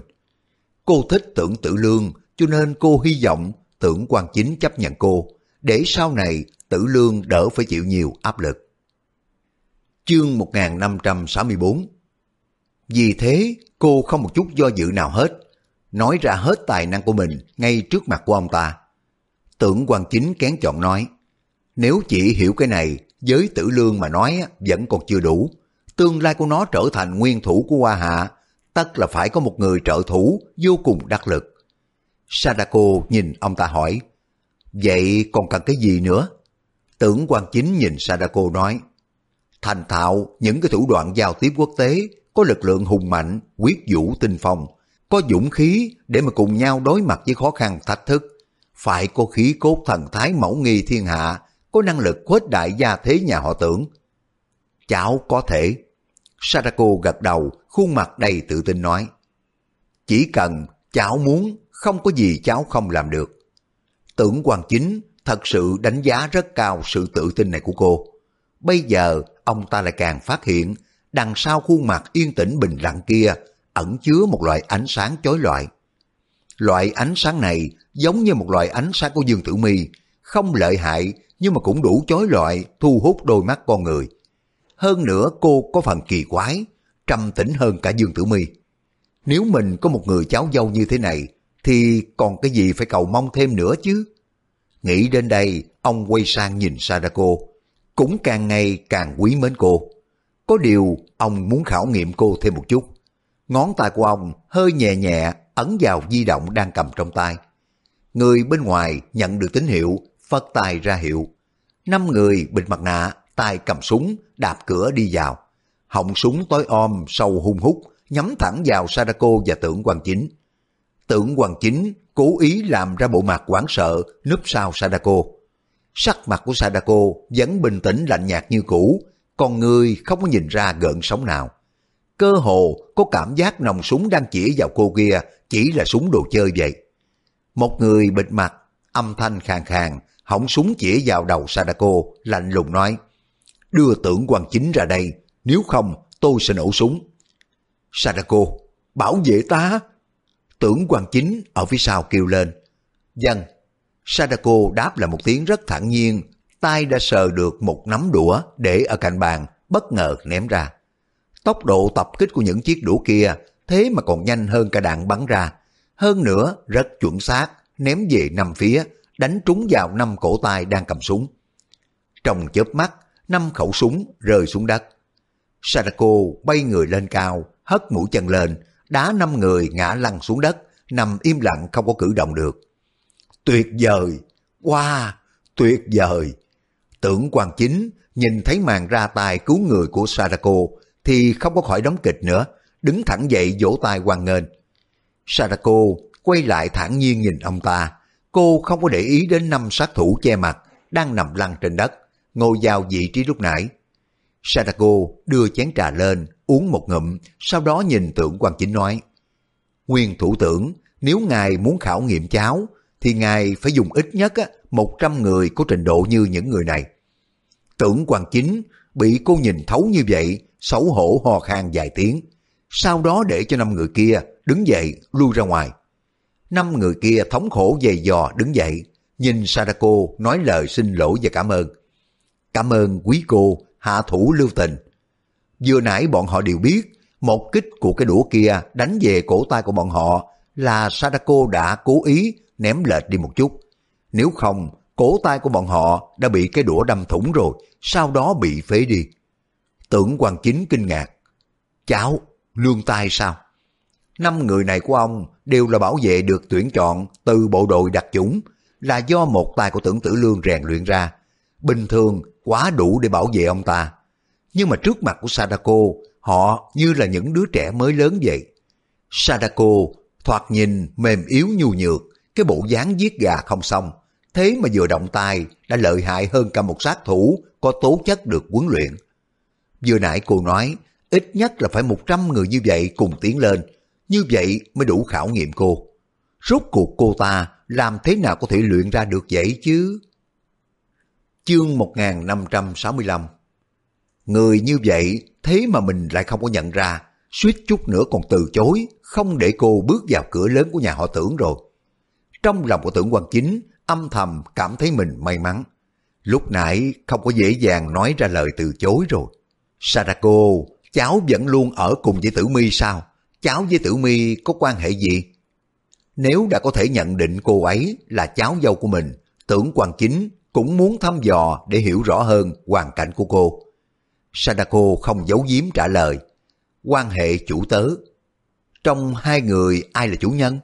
Cô thích tưởng tử lương cho nên cô hy vọng tưởng quan chính chấp nhận cô để sau này tử lương đỡ phải chịu nhiều áp lực. Chương 1564 Vì thế cô không một chút do dự nào hết, nói ra hết tài năng của mình ngay trước mặt của ông ta. Tưởng quan chính kén chọn nói, nếu chị hiểu cái này, với tử lương mà nói vẫn còn chưa đủ. Tương lai của nó trở thành nguyên thủ của Hoa Hạ, tất là phải có một người trợ thủ vô cùng đắc lực. Sadako nhìn ông ta hỏi, vậy còn cần cái gì nữa? Tưởng quan chính nhìn Sadako nói, thành thạo những cái thủ đoạn giao tiếp quốc tế, có lực lượng hùng mạnh, quyết vũ tinh phong, có dũng khí để mà cùng nhau đối mặt với khó khăn thách thức, phải có khí cốt thần thái mẫu nghi thiên hạ, có năng lực khuếch đại gia thế nhà họ tưởng. Cháu có thể. Sadako gật đầu, khuôn mặt đầy tự tin nói. Chỉ cần cháu muốn, không có gì cháu không làm được. Tưởng Hoàng chính thật sự đánh giá rất cao sự tự tin này của cô. Bây giờ, ông ta lại càng phát hiện, đằng sau khuôn mặt yên tĩnh bình lặng kia, ẩn chứa một loại ánh sáng chói loại. Loại ánh sáng này giống như một loại ánh sáng của Dương Tử Mi, không lợi hại nhưng mà cũng đủ chói loại thu hút đôi mắt con người. Hơn nữa cô có phần kỳ quái, trầm tĩnh hơn cả Dương Tử Mi. Nếu mình có một người cháu dâu như thế này, thì còn cái gì phải cầu mong thêm nữa chứ? Nghĩ đến đây, ông quay sang nhìn Sadako, cũng càng ngày càng quý mến cô. Có điều, ông muốn khảo nghiệm cô thêm một chút. Ngón tay của ông hơi nhẹ nhẹ ấn vào di động đang cầm trong tay. Người bên ngoài nhận được tín hiệu, phất tay ra hiệu. Năm người bịt mặt nạ, tay cầm súng, đạp cửa đi vào. Họng súng tối om, sâu hung hút, nhắm thẳng vào Sadako và tưởng quan chính. Tưởng hoàng chính cố ý làm ra bộ mặt hoảng sợ núp sau Sadako. Sắc mặt của Sadako vẫn bình tĩnh lạnh nhạt như cũ, còn người không có nhìn ra gợn sóng nào. Cơ hồ có cảm giác nòng súng đang chỉ vào cô kia chỉ là súng đồ chơi vậy. Một người bịt mặt, âm thanh khàn khàn, hỏng súng chỉ vào đầu Sadako, lạnh lùng nói, đưa tưởng quan chính ra đây, nếu không tôi sẽ nổ súng. Sadako, bảo vệ ta. Tưởng quan chính ở phía sau kêu lên. Dân, Sadako đáp là một tiếng rất thản nhiên, tay đã sờ được một nắm đũa để ở cạnh bàn, bất ngờ ném ra. Tốc độ tập kích của những chiếc đũa kia thế mà còn nhanh hơn cả đạn bắn ra. Hơn nữa, rất chuẩn xác, ném về năm phía, đánh trúng vào năm cổ tay đang cầm súng. Trong chớp mắt, năm khẩu súng rơi xuống đất. Sadako bay người lên cao, hất mũi chân lên, đá năm người ngã lăn xuống đất, nằm im lặng không có cử động được. Tuyệt vời! Wow! Tuyệt vời! Tưởng quan chính nhìn thấy màn ra tay cứu người của Sadako thì không có khỏi đóng kịch nữa, đứng thẳng dậy vỗ tay hoan nghênh. Sadako quay lại thản nhiên nhìn ông ta, cô không có để ý đến năm sát thủ che mặt đang nằm lăn trên đất, ngồi vào vị trí lúc nãy. Sadako đưa chén trà lên, uống một ngụm, sau đó nhìn tưởng quan chính nói. Nguyên thủ tưởng, nếu ngài muốn khảo nghiệm cháu, thì ngài phải dùng ít nhất một trăm người có trình độ như những người này. Tưởng quan chính bị cô nhìn thấu như vậy, xấu hổ ho khan vài tiếng. Sau đó để cho năm người kia đứng dậy lui ra ngoài. Năm người kia thống khổ dày dò đứng dậy, nhìn Sadako nói lời xin lỗi và cảm ơn. Cảm ơn quý cô, hạ thủ lưu tình. Vừa nãy bọn họ đều biết, một kích của cái đũa kia đánh về cổ tay của bọn họ là Sadako đã cố ý ném lệch đi một chút. Nếu không, cổ tay của bọn họ đã bị cái đũa đâm thủng rồi, sau đó bị phế đi. Tưởng Hoàng chính kinh ngạc. Cháu, lương tay sao? Năm người này của ông đều là bảo vệ được tuyển chọn từ bộ đội đặc chủng, là do một tay của tưởng tử lương rèn luyện ra. Bình thường quá đủ để bảo vệ ông ta. Nhưng mà trước mặt của Sadako, họ như là những đứa trẻ mới lớn vậy. Sadako thoạt nhìn mềm yếu nhu nhược, cái bộ dáng giết gà không xong. Thế mà vừa động tay đã lợi hại hơn cả một sát thủ có tố chất được huấn luyện. Vừa nãy cô nói, ít nhất là phải 100 người như vậy cùng tiến lên, như vậy mới đủ khảo nghiệm cô. Rốt cuộc cô ta làm thế nào có thể luyện ra được vậy chứ? Chương 1565 Người như vậy thế mà mình lại không có nhận ra, suýt chút nữa còn từ chối, không để cô bước vào cửa lớn của nhà họ tưởng rồi. Trong lòng của tưởng quan chính, âm thầm cảm thấy mình may mắn. Lúc nãy không có dễ dàng nói ra lời từ chối rồi. Sadako, cháu vẫn luôn ở cùng với tử mi sao? Cháu với tử mi có quan hệ gì? Nếu đã có thể nhận định cô ấy là cháu dâu của mình, tưởng quan chính cũng muốn thăm dò để hiểu rõ hơn hoàn cảnh của cô. Sadako không giấu giếm trả lời. Quan hệ chủ tớ. Trong hai người ai là chủ nhân?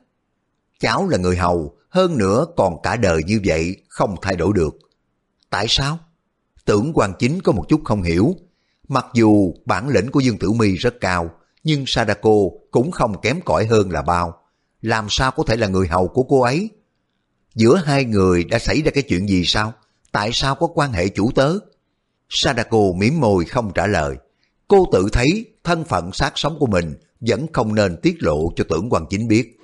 Cháu là người hầu, hơn nữa còn cả đời như vậy không thay đổi được. Tại sao? Tưởng quan chính có một chút không hiểu. Mặc dù bản lĩnh của Dương Tử Mi rất cao, nhưng Sadako cũng không kém cỏi hơn là bao. Làm sao có thể là người hầu của cô ấy? Giữa hai người đã xảy ra cái chuyện gì sao? Tại sao có quan hệ chủ tớ? Sadako mỉm môi không trả lời. Cô tự thấy thân phận sát sống của mình vẫn không nên tiết lộ cho tưởng quan chính biết.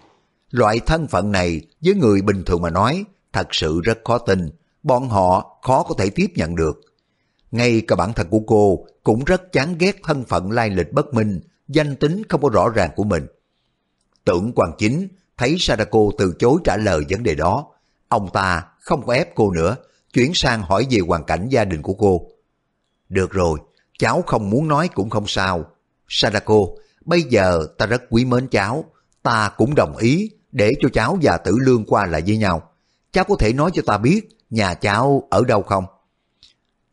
Loại thân phận này với người bình thường mà nói thật sự rất khó tin, bọn họ khó có thể tiếp nhận được. Ngay cả bản thân của cô cũng rất chán ghét thân phận lai lịch bất minh, danh tính không có rõ ràng của mình. Tưởng quan chính thấy Sadako từ chối trả lời vấn đề đó. Ông ta không có ép cô nữa, chuyển sang hỏi về hoàn cảnh gia đình của cô. Được rồi, cháu không muốn nói cũng không sao. Sadako, bây giờ ta rất quý mến cháu, ta cũng đồng ý để cho cháu và tử lương qua lại với nhau. Cháu có thể nói cho ta biết nhà cháu ở đâu không?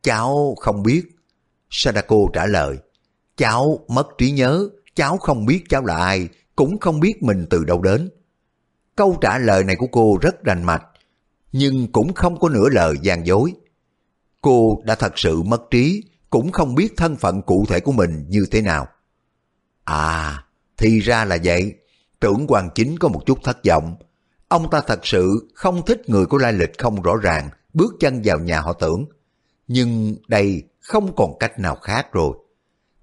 Cháu không biết. Sadako trả lời. Cháu mất trí nhớ, cháu không biết cháu là ai, cũng không biết mình từ đâu đến. Câu trả lời này của cô rất rành mạch, nhưng cũng không có nửa lời gian dối. Cô đã thật sự mất trí, cũng không biết thân phận cụ thể của mình như thế nào. À, thì ra là vậy. Trưởng quan chính có một chút thất vọng. Ông ta thật sự không thích người có lai lịch không rõ ràng bước chân vào nhà họ tưởng. Nhưng đây không còn cách nào khác rồi.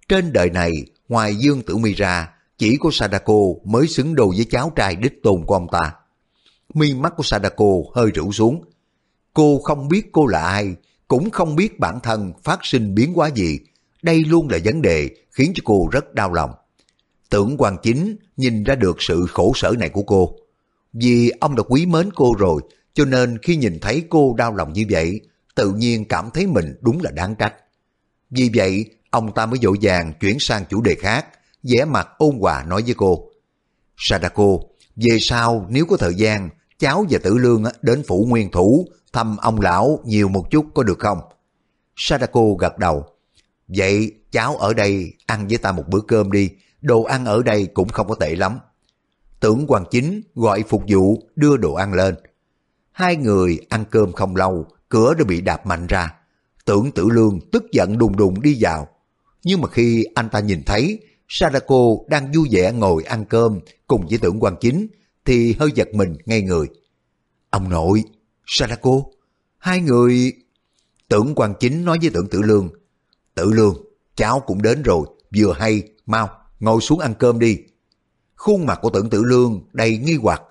Trên đời này, ngoài Dương Tử Mi ra, chỉ có Sadako mới xứng đôi với cháu trai đích tôn của ông ta. Mi mắt của Sadako hơi rũ xuống. Cô không biết cô là ai, cũng không biết bản thân phát sinh biến hóa gì. Đây luôn là vấn đề khiến cho cô rất đau lòng. Tưởng quan chính nhìn ra được sự khổ sở này của cô. Vì ông đã quý mến cô rồi, cho nên khi nhìn thấy cô đau lòng như vậy, tự nhiên cảm thấy mình đúng là đáng trách. Vì vậy, ông ta mới dội vàng chuyển sang chủ đề khác, vẻ mặt ôn hòa nói với cô. Sadako, về sau nếu có thời gian, cháu và tử lương đến phủ nguyên thủ thăm ông lão nhiều một chút có được không? Sadako gật đầu. Vậy cháu ở đây ăn với ta một bữa cơm đi, đồ ăn ở đây cũng không có tệ lắm. Tưởng Hoàng Chính gọi phục vụ đưa đồ ăn lên. Hai người ăn cơm không lâu, cửa đã bị đạp mạnh ra. Tưởng tử lương tức giận đùng đùng đi vào. Nhưng mà khi anh ta nhìn thấy Sadako đang vui vẻ ngồi ăn cơm cùng với tưởng Hoàng Chính thì hơi giật mình ngay người. Ông nội, Sadako, hai người... Tưởng quan Chính nói với tưởng tử lương. Tử lương, cháu cũng đến rồi, vừa hay, mau, ngồi xuống ăn cơm đi. Khuôn mặt của tưởng tử lương đầy nghi hoặc.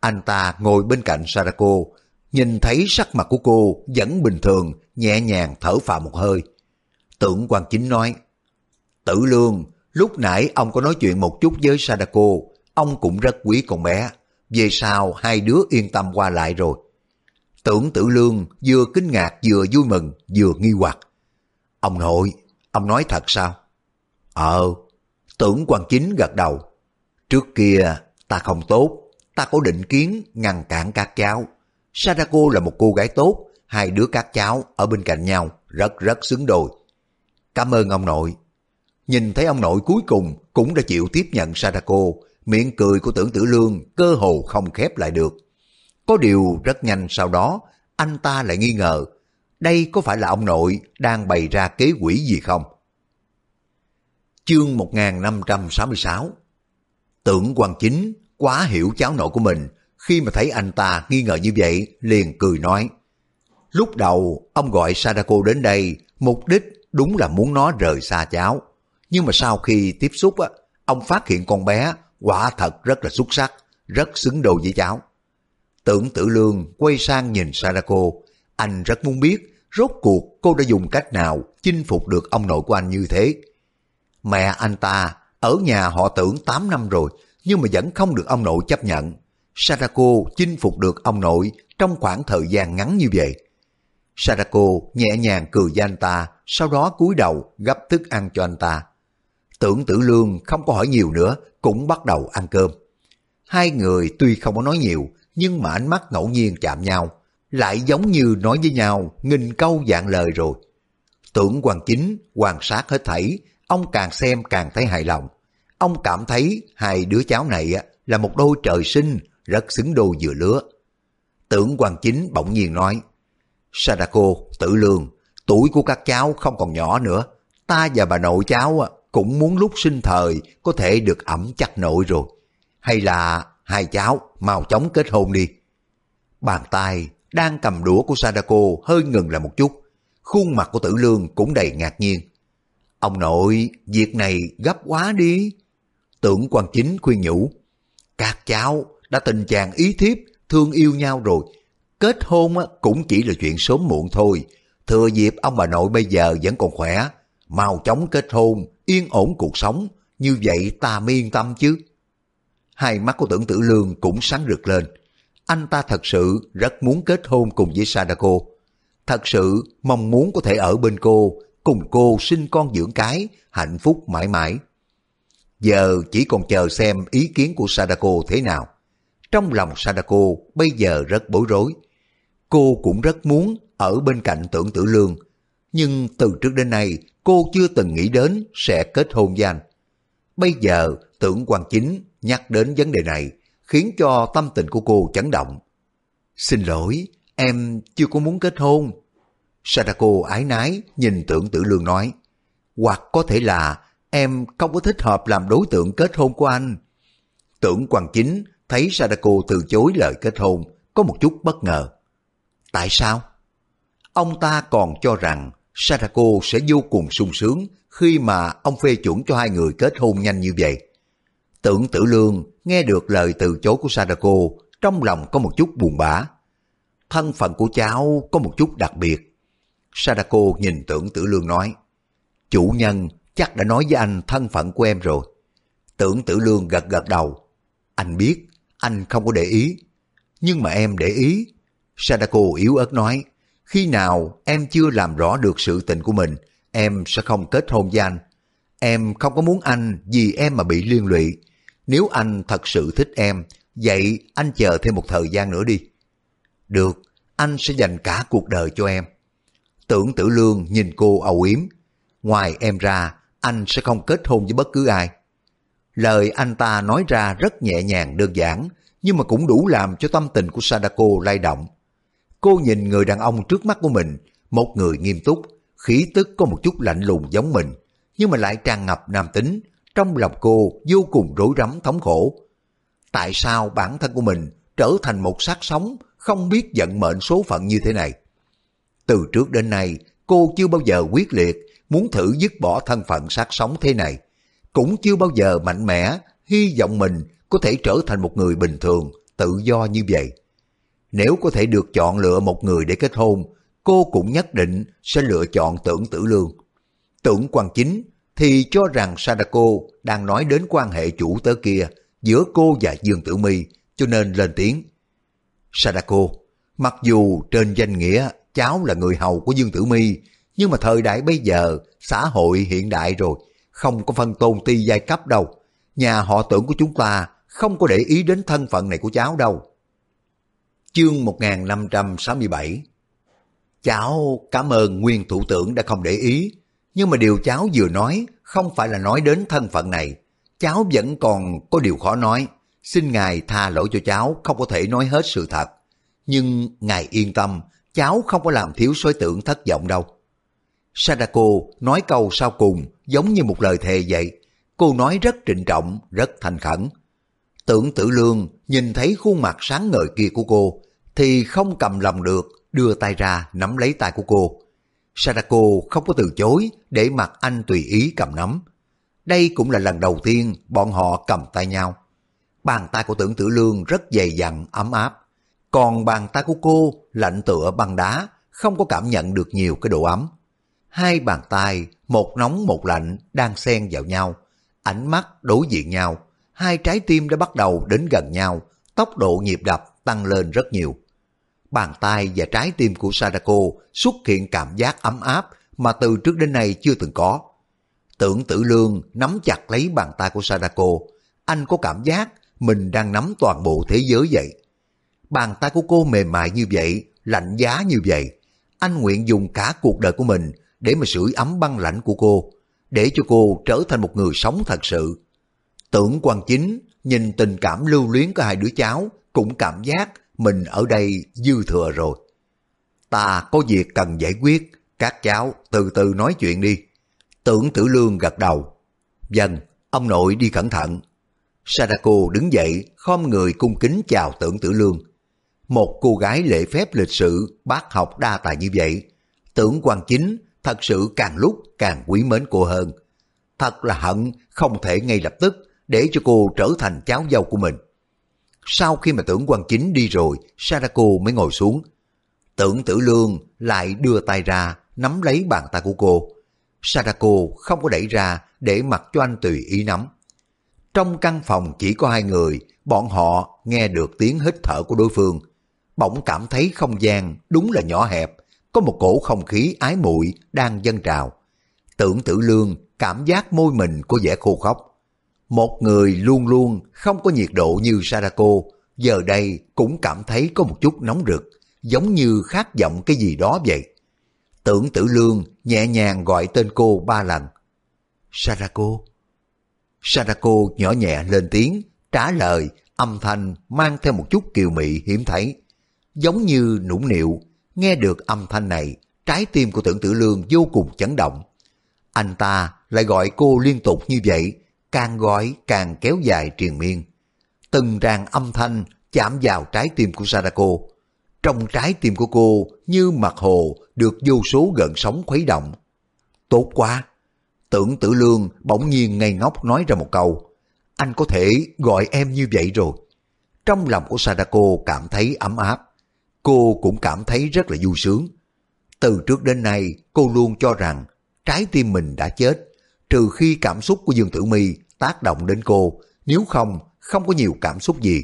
Anh ta ngồi bên cạnh Sadako, nhìn thấy sắc mặt của cô vẫn bình thường, nhẹ nhàng thở phào một hơi. Tưởng quan chính nói, Tử lương, lúc nãy ông có nói chuyện một chút với Sadako, ông cũng rất quý con bé. Về sau hai đứa yên tâm qua lại rồi. Tưởng tử lương vừa kinh ngạc vừa vui mừng vừa nghi hoặc. Ông nội, ông nói thật sao? Ờ, tưởng quan chính gật đầu. Trước kia ta không tốt, ta có định kiến ngăn cản các cháu. Sadako là một cô gái tốt, hai đứa các cháu ở bên cạnh nhau rất rất xứng đôi. Cảm ơn ông nội. Nhìn thấy ông nội cuối cùng cũng đã chịu tiếp nhận Sadako, miệng cười của tưởng tử lương cơ hồ không khép lại được. Có điều rất nhanh sau đó, anh ta lại nghi ngờ, đây có phải là ông nội đang bày ra kế quỷ gì không? Chương 1566 Tưởng quan Chính quá hiểu cháu nội của mình, khi mà thấy anh ta nghi ngờ như vậy, liền cười nói. Lúc đầu, ông gọi Sadako đến đây, mục đích đúng là muốn nó rời xa cháu. Nhưng mà sau khi tiếp xúc, á, ông phát hiện con bé quả thật rất là xuất sắc, rất xứng đôi với cháu. Tưởng tử lương quay sang nhìn Sadako, anh rất muốn biết rốt cuộc cô đã dùng cách nào chinh phục được ông nội của anh như thế. Mẹ anh ta ở nhà họ tưởng 8 năm rồi, nhưng mà vẫn không được ông nội chấp nhận. Sadako chinh phục được ông nội trong khoảng thời gian ngắn như vậy. Sadako nhẹ nhàng cười với anh ta, sau đó cúi đầu gấp thức ăn cho anh ta. Tưởng tử lương không có hỏi nhiều nữa, cũng bắt đầu ăn cơm. Hai người tuy không có nói nhiều, nhưng mà ánh mắt ngẫu nhiên chạm nhau, lại giống như nói với nhau nghìn câu dạng lời rồi. Tưởng hoàng chính quan sát hết thảy, ông càng xem càng thấy hài lòng. Ông cảm thấy hai đứa cháu này là một đôi trời sinh, rất xứng đôi vừa lứa. Tưởng hoàng chính bỗng nhiên nói, Sadako, tử lương, tuổi của các cháu không còn nhỏ nữa. Ta và bà nội cháu cũng muốn lúc sinh thời có thể được ẩm chắc nội rồi. Hay là hai cháu mau chóng kết hôn đi. Bàn tay đang cầm đũa của Sadako hơi ngừng lại một chút. Khuôn mặt của tử lương cũng đầy ngạc nhiên. Ông nội, việc này gấp quá đi. Tưởng quan chính khuyên nhủ. Các cháu đã tình chàng ý thiếp, thương yêu nhau rồi. Kết hôn cũng chỉ là chuyện sớm muộn thôi. Thừa dịp ông bà nội bây giờ vẫn còn khỏe. Mau chóng kết hôn, yên ổn cuộc sống. Như vậy ta mới yên tâm chứ. Hai mắt của tưởng tử lương cũng sáng rực lên. Anh ta thật sự rất muốn kết hôn cùng với Sadako. Thật sự mong muốn có thể ở bên cô, cùng cô sinh con dưỡng cái, hạnh phúc mãi mãi. Giờ chỉ còn chờ xem ý kiến của Sadako thế nào. Trong lòng Sadako bây giờ rất bối rối. Cô cũng rất muốn ở bên cạnh tưởng tử lương. Nhưng từ trước đến nay cô chưa từng nghĩ đến sẽ kết hôn với anh. Bây giờ tưởng quan chính nhắc đến vấn đề này khiến cho tâm tình của cô chấn động. Xin lỗi, em chưa có muốn kết hôn. Sadako ái nái nhìn tưởng tử lương nói, hoặc có thể là em không có thích hợp làm đối tượng kết hôn của anh. Tưởng quan chính thấy Sadako từ chối lời kết hôn, có một chút bất ngờ. Tại sao? Ông ta còn cho rằng Sadako sẽ vô cùng sung sướng khi mà ông phê chuẩn cho hai người kết hôn nhanh như vậy. Tưởng tử lương nghe được lời từ chối của Sadako, trong lòng có một chút buồn bã. Thân phận của cháu có một chút đặc biệt. Sadako nhìn tưởng tử lương nói, chủ nhân chắc đã nói với anh thân phận của em rồi. Tưởng tử lương gật gật đầu. Anh biết, anh không có để ý. Nhưng mà em để ý. Sadako yếu ớt nói, khi nào em chưa làm rõ được sự tình của mình, em sẽ không kết hôn với anh. Em không có muốn anh vì em mà bị liên lụy. Nếu anh thật sự thích em, vậy anh chờ thêm một thời gian nữa đi. Được, anh sẽ dành cả cuộc đời cho em. Tưởng tử lương nhìn cô âu yếm. Ngoài em ra, anh sẽ không kết hôn với bất cứ ai. Lời anh ta nói ra rất nhẹ nhàng đơn giản, nhưng mà cũng đủ làm cho tâm tình của Sadako lay động. Cô nhìn người đàn ông trước mắt của mình, một người nghiêm túc, khí tức có một chút lạnh lùng giống mình, nhưng mà lại tràn ngập nam tính, trong lòng cô vô cùng rối rắm thống khổ. Tại sao bản thân của mình trở thành một xác sống không biết vận mệnh số phận như thế này? Từ trước đến nay, cô chưa bao giờ quyết liệt muốn thử dứt bỏ thân phận xác sống thế này. Cũng chưa bao giờ mạnh mẽ, hy vọng mình có thể trở thành một người bình thường, tự do như vậy. Nếu có thể được chọn lựa một người để kết hôn, cô cũng nhất định sẽ lựa chọn tưởng tử lương. Tưởng quan chính thì cho rằng Sadako đang nói đến quan hệ chủ tớ kia giữa cô và Dương Tử Mi, cho nên lên tiếng. Sadako, mặc dù trên danh nghĩa cháu là người hầu của Dương Tử Mi, nhưng mà thời đại bây giờ xã hội hiện đại rồi, không có phân tôn ti giai cấp đâu. Nhà họ tưởng của chúng ta không có để ý đến thân phận này của cháu đâu. Chương 1567 Cháu cảm ơn nguyên thủ trưởng đã không để ý, nhưng mà điều cháu vừa nói không phải là nói đến thân phận này. Cháu vẫn còn có điều khó nói. Xin Ngài tha lỗi cho cháu không có thể nói hết sự thật. Nhưng Ngài yên tâm, cháu không có làm thiếu sói tưởng thất vọng đâu. Sadako nói câu sau cùng giống như một lời thề vậy. Cô nói rất trịnh trọng, rất thành khẩn. Tưởng tử lương nhìn thấy khuôn mặt sáng ngời kia của cô thì không cầm lòng được đưa tay ra nắm lấy tay của cô. Sadako không có từ chối để mặc anh tùy ý cầm nắm. Đây cũng là lần đầu tiên bọn họ cầm tay nhau. Bàn tay của tưởng tử lương rất dày dặn, ấm áp. Còn bàn tay của cô lạnh tựa băng đá, không có cảm nhận được nhiều cái độ ấm. Hai bàn tay, một nóng một lạnh, đang xen vào nhau. Ánh mắt đối diện nhau, hai trái tim đã bắt đầu đến gần nhau, tốc độ nhịp đập tăng lên rất nhiều. Bàn tay và trái tim của Sadako xuất hiện cảm giác ấm áp mà từ trước đến nay chưa từng có. Tưởng tử lương nắm chặt lấy bàn tay của Sadako, anh có cảm giác mình đang nắm toàn bộ thế giới vậy. Bàn tay của cô mềm mại như vậy, lạnh giá như vậy. Anh nguyện dùng cả cuộc đời của mình để mà sưởi ấm băng lạnh của cô, để cho cô trở thành một người sống thật sự. Tưởng quan chính nhìn tình cảm lưu luyến của hai đứa cháu cũng cảm giác mình ở đây dư thừa rồi. Ta có việc cần giải quyết, các cháu từ từ nói chuyện đi. Tưởng tử lương gật đầu. dần ông nội đi cẩn thận. Sadako đứng dậy, khom người cung kính chào tưởng tử lương. Một cô gái lễ phép lịch sự, bác học đa tài như vậy, tưởng quan chính thật sự càng lúc càng quý mến cô hơn. Thật là hận không thể ngay lập tức để cho cô trở thành cháu dâu của mình. Sau khi mà tưởng quan chính đi rồi, Sadako mới ngồi xuống. Tưởng tử lương lại đưa tay ra, nắm lấy bàn tay của cô. Sadako không có đẩy ra để mặc cho anh tùy ý nắm. Trong căn phòng chỉ có hai người, bọn họ nghe được tiếng hít thở của đối phương. Bỗng cảm thấy không gian đúng là nhỏ hẹp, có một cổ không khí ái muội đang dâng trào. Tưởng tử lương cảm giác môi mình có vẻ khô khóc. Một người luôn luôn không có nhiệt độ như Sadako, giờ đây cũng cảm thấy có một chút nóng rực, giống như khát vọng cái gì đó vậy. Tưởng tử lương nhẹ nhàng gọi tên cô ba lần. Sadako. Sadako nhỏ nhẹ lên tiếng, trả lời, âm thanh mang theo một chút kiều mị hiếm thấy. Giống như nũng nịu, nghe được âm thanh này, trái tim của tưởng tử lương vô cùng chấn động. Anh ta lại gọi cô liên tục như vậy, càng gọi càng kéo dài triền miên. Từng ràng âm thanh chạm vào trái tim của Sadako. Trong trái tim của cô, như mặt hồ, được vô số gợn sóng khuấy động. Tốt quá! Tưởng tử lương bỗng nhiên ngây ngốc nói ra một câu. Anh có thể gọi em như vậy rồi. Trong lòng của Sadako cảm thấy ấm áp. Cô cũng cảm thấy rất là vui sướng. Từ trước đến nay, cô luôn cho rằng trái tim mình đã chết. Trừ khi cảm xúc của Dương Tử My tác động đến cô. Nếu không, không có nhiều cảm xúc gì.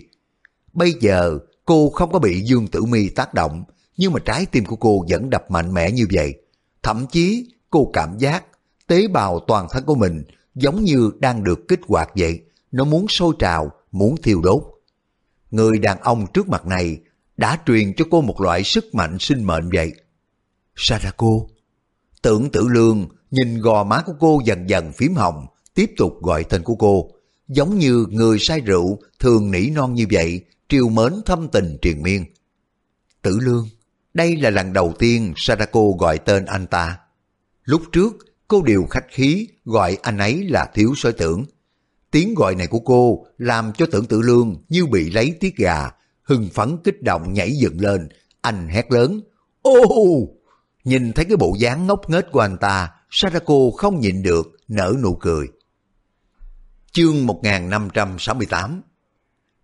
Bây giờ cô không có bị Dương Tử My tác động. Nhưng mà trái tim của cô vẫn đập mạnh mẽ như vậy. Thậm chí cô cảm giác tế bào toàn thân của mình giống như đang được kích hoạt vậy. Nó muốn sôi trào, muốn thiêu đốt. Người đàn ông trước mặt này đã truyền cho cô một loại sức mạnh sinh mệnh vậy. Sadako, tưởng tử lương nhìn gò má của cô dần dần phím hồng, tiếp tục gọi tên của cô. Giống như người say rượu thường nỉ non như vậy, triều mến thâm tình triền miên. Tử lương, đây là lần đầu tiên Sadako gọi tên anh ta. Lúc trước, cô đều khách khí gọi anh ấy là thiếu soi tưởng. Tiếng gọi này của cô làm cho tưởng tử lương như bị lấy tiết gà, hưng phấn kích động nhảy dựng lên, anh hét lớn. Ô! Nhìn thấy cái bộ dáng ngốc nghếch của anh ta, Sadako không nhịn được, nở nụ cười. Chương 1568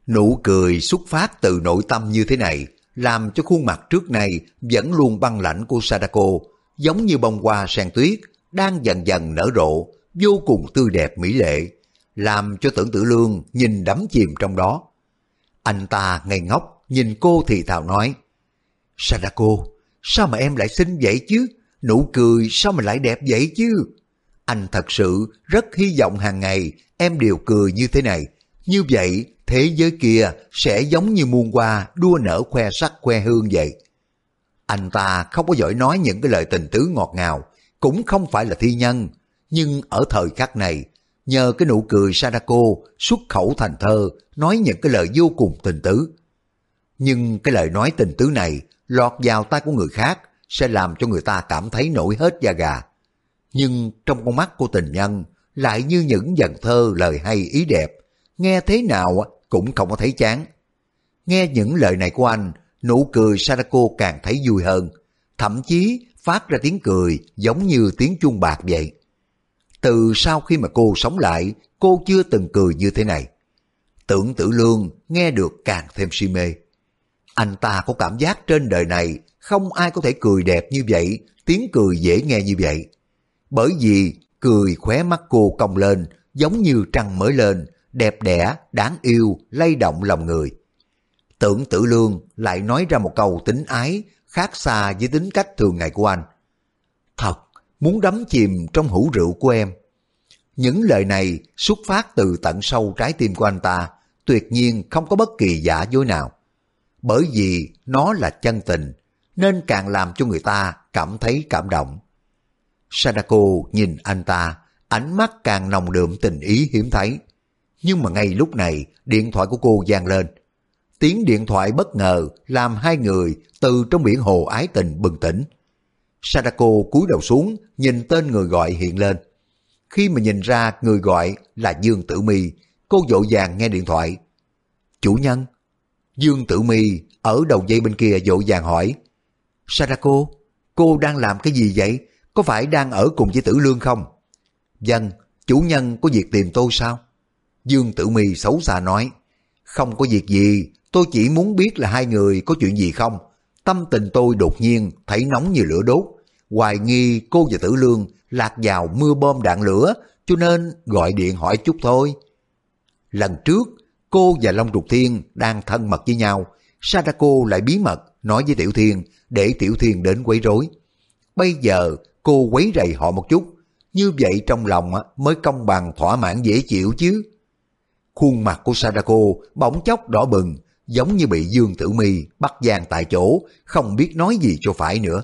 Nụ cười xuất phát từ nội tâm như thế này, làm cho khuôn mặt trước này vẫn luôn băng lãnh của Sadako, giống như bông hoa sen tuyết, đang dần dần nở rộ, vô cùng tươi đẹp mỹ lệ, làm cho tưởng tử lương nhìn đắm chìm trong đó. Anh ta ngây ngốc, nhìn cô thì thào nói, Sadako, sao mà em lại xinh vậy chứ? Nụ cười sao mà lại đẹp vậy chứ? Anh thật sự rất hy vọng hàng ngày em đều cười như thế này. Như vậy, thế giới kia sẽ giống như muôn hoa đua nở khoe sắc khoe hương vậy. Anh ta không có giỏi nói những cái lời tình tứ ngọt ngào, cũng không phải là thi nhân. Nhưng ở thời khắc này, nhờ cái nụ cười Sadako xuất khẩu thành thơ, nói những cái lời vô cùng tình tứ. Nhưng cái lời nói tình tứ này lọt vào tay của người khác sẽ làm cho người ta cảm thấy nổi hết da gà. Nhưng trong con mắt của tình nhân lại như những dần thơ lời hay ý đẹp, nghe thế nào cũng không có thấy chán. Nghe những lời này của anh, nụ cười Sadako càng thấy vui hơn, thậm chí phát ra tiếng cười giống như tiếng chuông bạc vậy. Từ sau khi mà cô sống lại, cô chưa từng cười như thế này. Tưởng tử lương nghe được càng thêm si mê. Anh ta có cảm giác trên đời này không ai có thể cười đẹp như vậy, tiếng cười dễ nghe như vậy. Bởi vì cười khóe mắt cô cong lên giống như trăng mới lên, đẹp đẽ, đáng yêu, lay động lòng người. Tưởng tử lương lại nói ra một câu tính ái khác xa với tính cách thường ngày của anh. Thật, muốn đắm chìm trong hũ rượu của em. Những lời này xuất phát từ tận sâu trái tim của anh ta, tuyệt nhiên không có bất kỳ giả dối nào. Bởi vì nó là chân tình, nên càng làm cho người ta cảm thấy cảm động. Sadako nhìn anh ta, ánh mắt càng nồng đượm tình ý hiếm thấy. Nhưng mà ngay lúc này, điện thoại của cô vang lên. Tiếng điện thoại bất ngờ làm hai người từ trong biển hồ ái tình bừng tỉnh. Sadako cúi đầu xuống, nhìn tên người gọi hiện lên. Khi mà nhìn ra người gọi là Dương Tử Mi, cô vội vàng nghe điện thoại. Chủ nhân, Dương Tử Mi ở đầu dây bên kia vội vàng hỏi. Sadako, cô đang làm cái gì vậy? Có phải đang ở cùng với Tử Lương không? Dân, chủ nhân có việc tìm tôi sao? Dương Tử Mi xấu xa nói. Không có việc gì, tôi chỉ muốn biết là hai người có chuyện gì không. Tâm tình tôi đột nhiên thấy nóng như lửa đốt. Hoài nghi cô và Tử Lương lạc vào mưa bom đạn lửa, cho nên gọi điện hỏi chút thôi. Lần trước, cô và Long Trục Thiên đang thân mật với nhau, Sadako lại bí mật nói với Tiểu Thiên để Tiểu Thiên đến quấy rối. Bây giờ cô quấy rầy họ một chút, như vậy trong lòng mới công bằng thỏa mãn dễ chịu chứ. Khuôn mặt của Sadako bỗng chốc đỏ bừng, giống như bị Dương Tử Mi bắt giang tại chỗ, không biết nói gì cho phải nữa.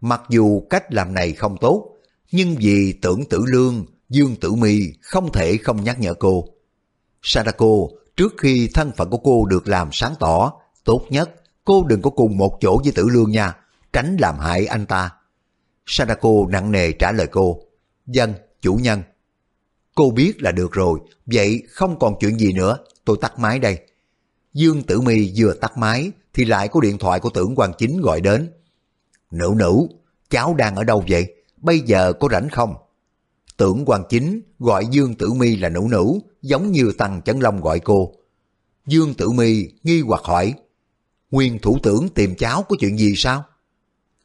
Mặc dù cách làm này không tốt, nhưng vì tưởng tử lương, Dương Tử Mi không thể không nhắc nhở cô. Sadako, trước khi thân phận của cô được làm sáng tỏ, tốt nhất cô đừng có cùng một chỗ với tử lương nha, tránh làm hại anh ta. Sadako nặng nề trả lời cô, dân, chủ nhân. Cô biết là được rồi, vậy không còn chuyện gì nữa, tôi tắt máy đây. Dương Tử Mi vừa tắt máy thì lại có điện thoại của tưởng quan chính gọi đến. Nữ nữ, cháu đang ở đâu vậy? Bây giờ có rảnh không? Tưởng quan chính gọi Dương Tử Mi là nữ nữ, giống như Tăng Chấn Long gọi cô. Dương Tử Mi nghi hoặc hỏi, Nguyên thủ tưởng tìm cháu có chuyện gì sao?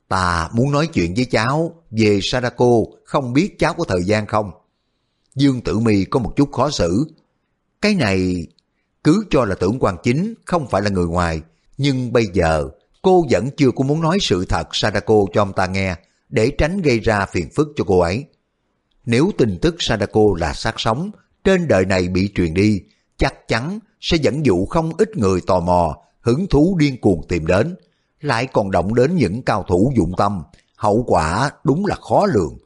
Ta muốn nói chuyện với cháu về Sadako, không biết cháu có thời gian không? Dương Tử Mi có một chút khó xử. Cái này cứ cho là tưởng quan chính không phải là người ngoài, nhưng bây giờ cô vẫn chưa có muốn nói sự thật Sadako cho ông ta nghe để tránh gây ra phiền phức cho cô ấy. Nếu tin tức Sadako là sát sống, trên đời này bị truyền đi, chắc chắn sẽ dẫn dụ không ít người tò mò, hứng thú điên cuồng tìm đến, lại còn động đến những cao thủ dụng tâm, hậu quả đúng là khó lường.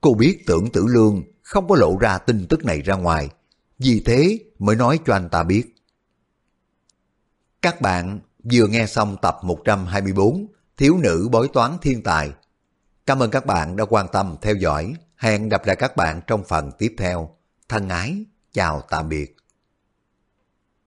Cô biết tưởng tử lương không có lộ ra tin tức này ra ngoài, vì thế mới nói cho anh ta biết. Các bạn vừa nghe xong tập 124 Thiếu nữ bói toán thiên tài. Cảm ơn các bạn đã quan tâm theo dõi. Hẹn gặp lại các bạn trong phần tiếp theo. Thân ái, chào tạm biệt.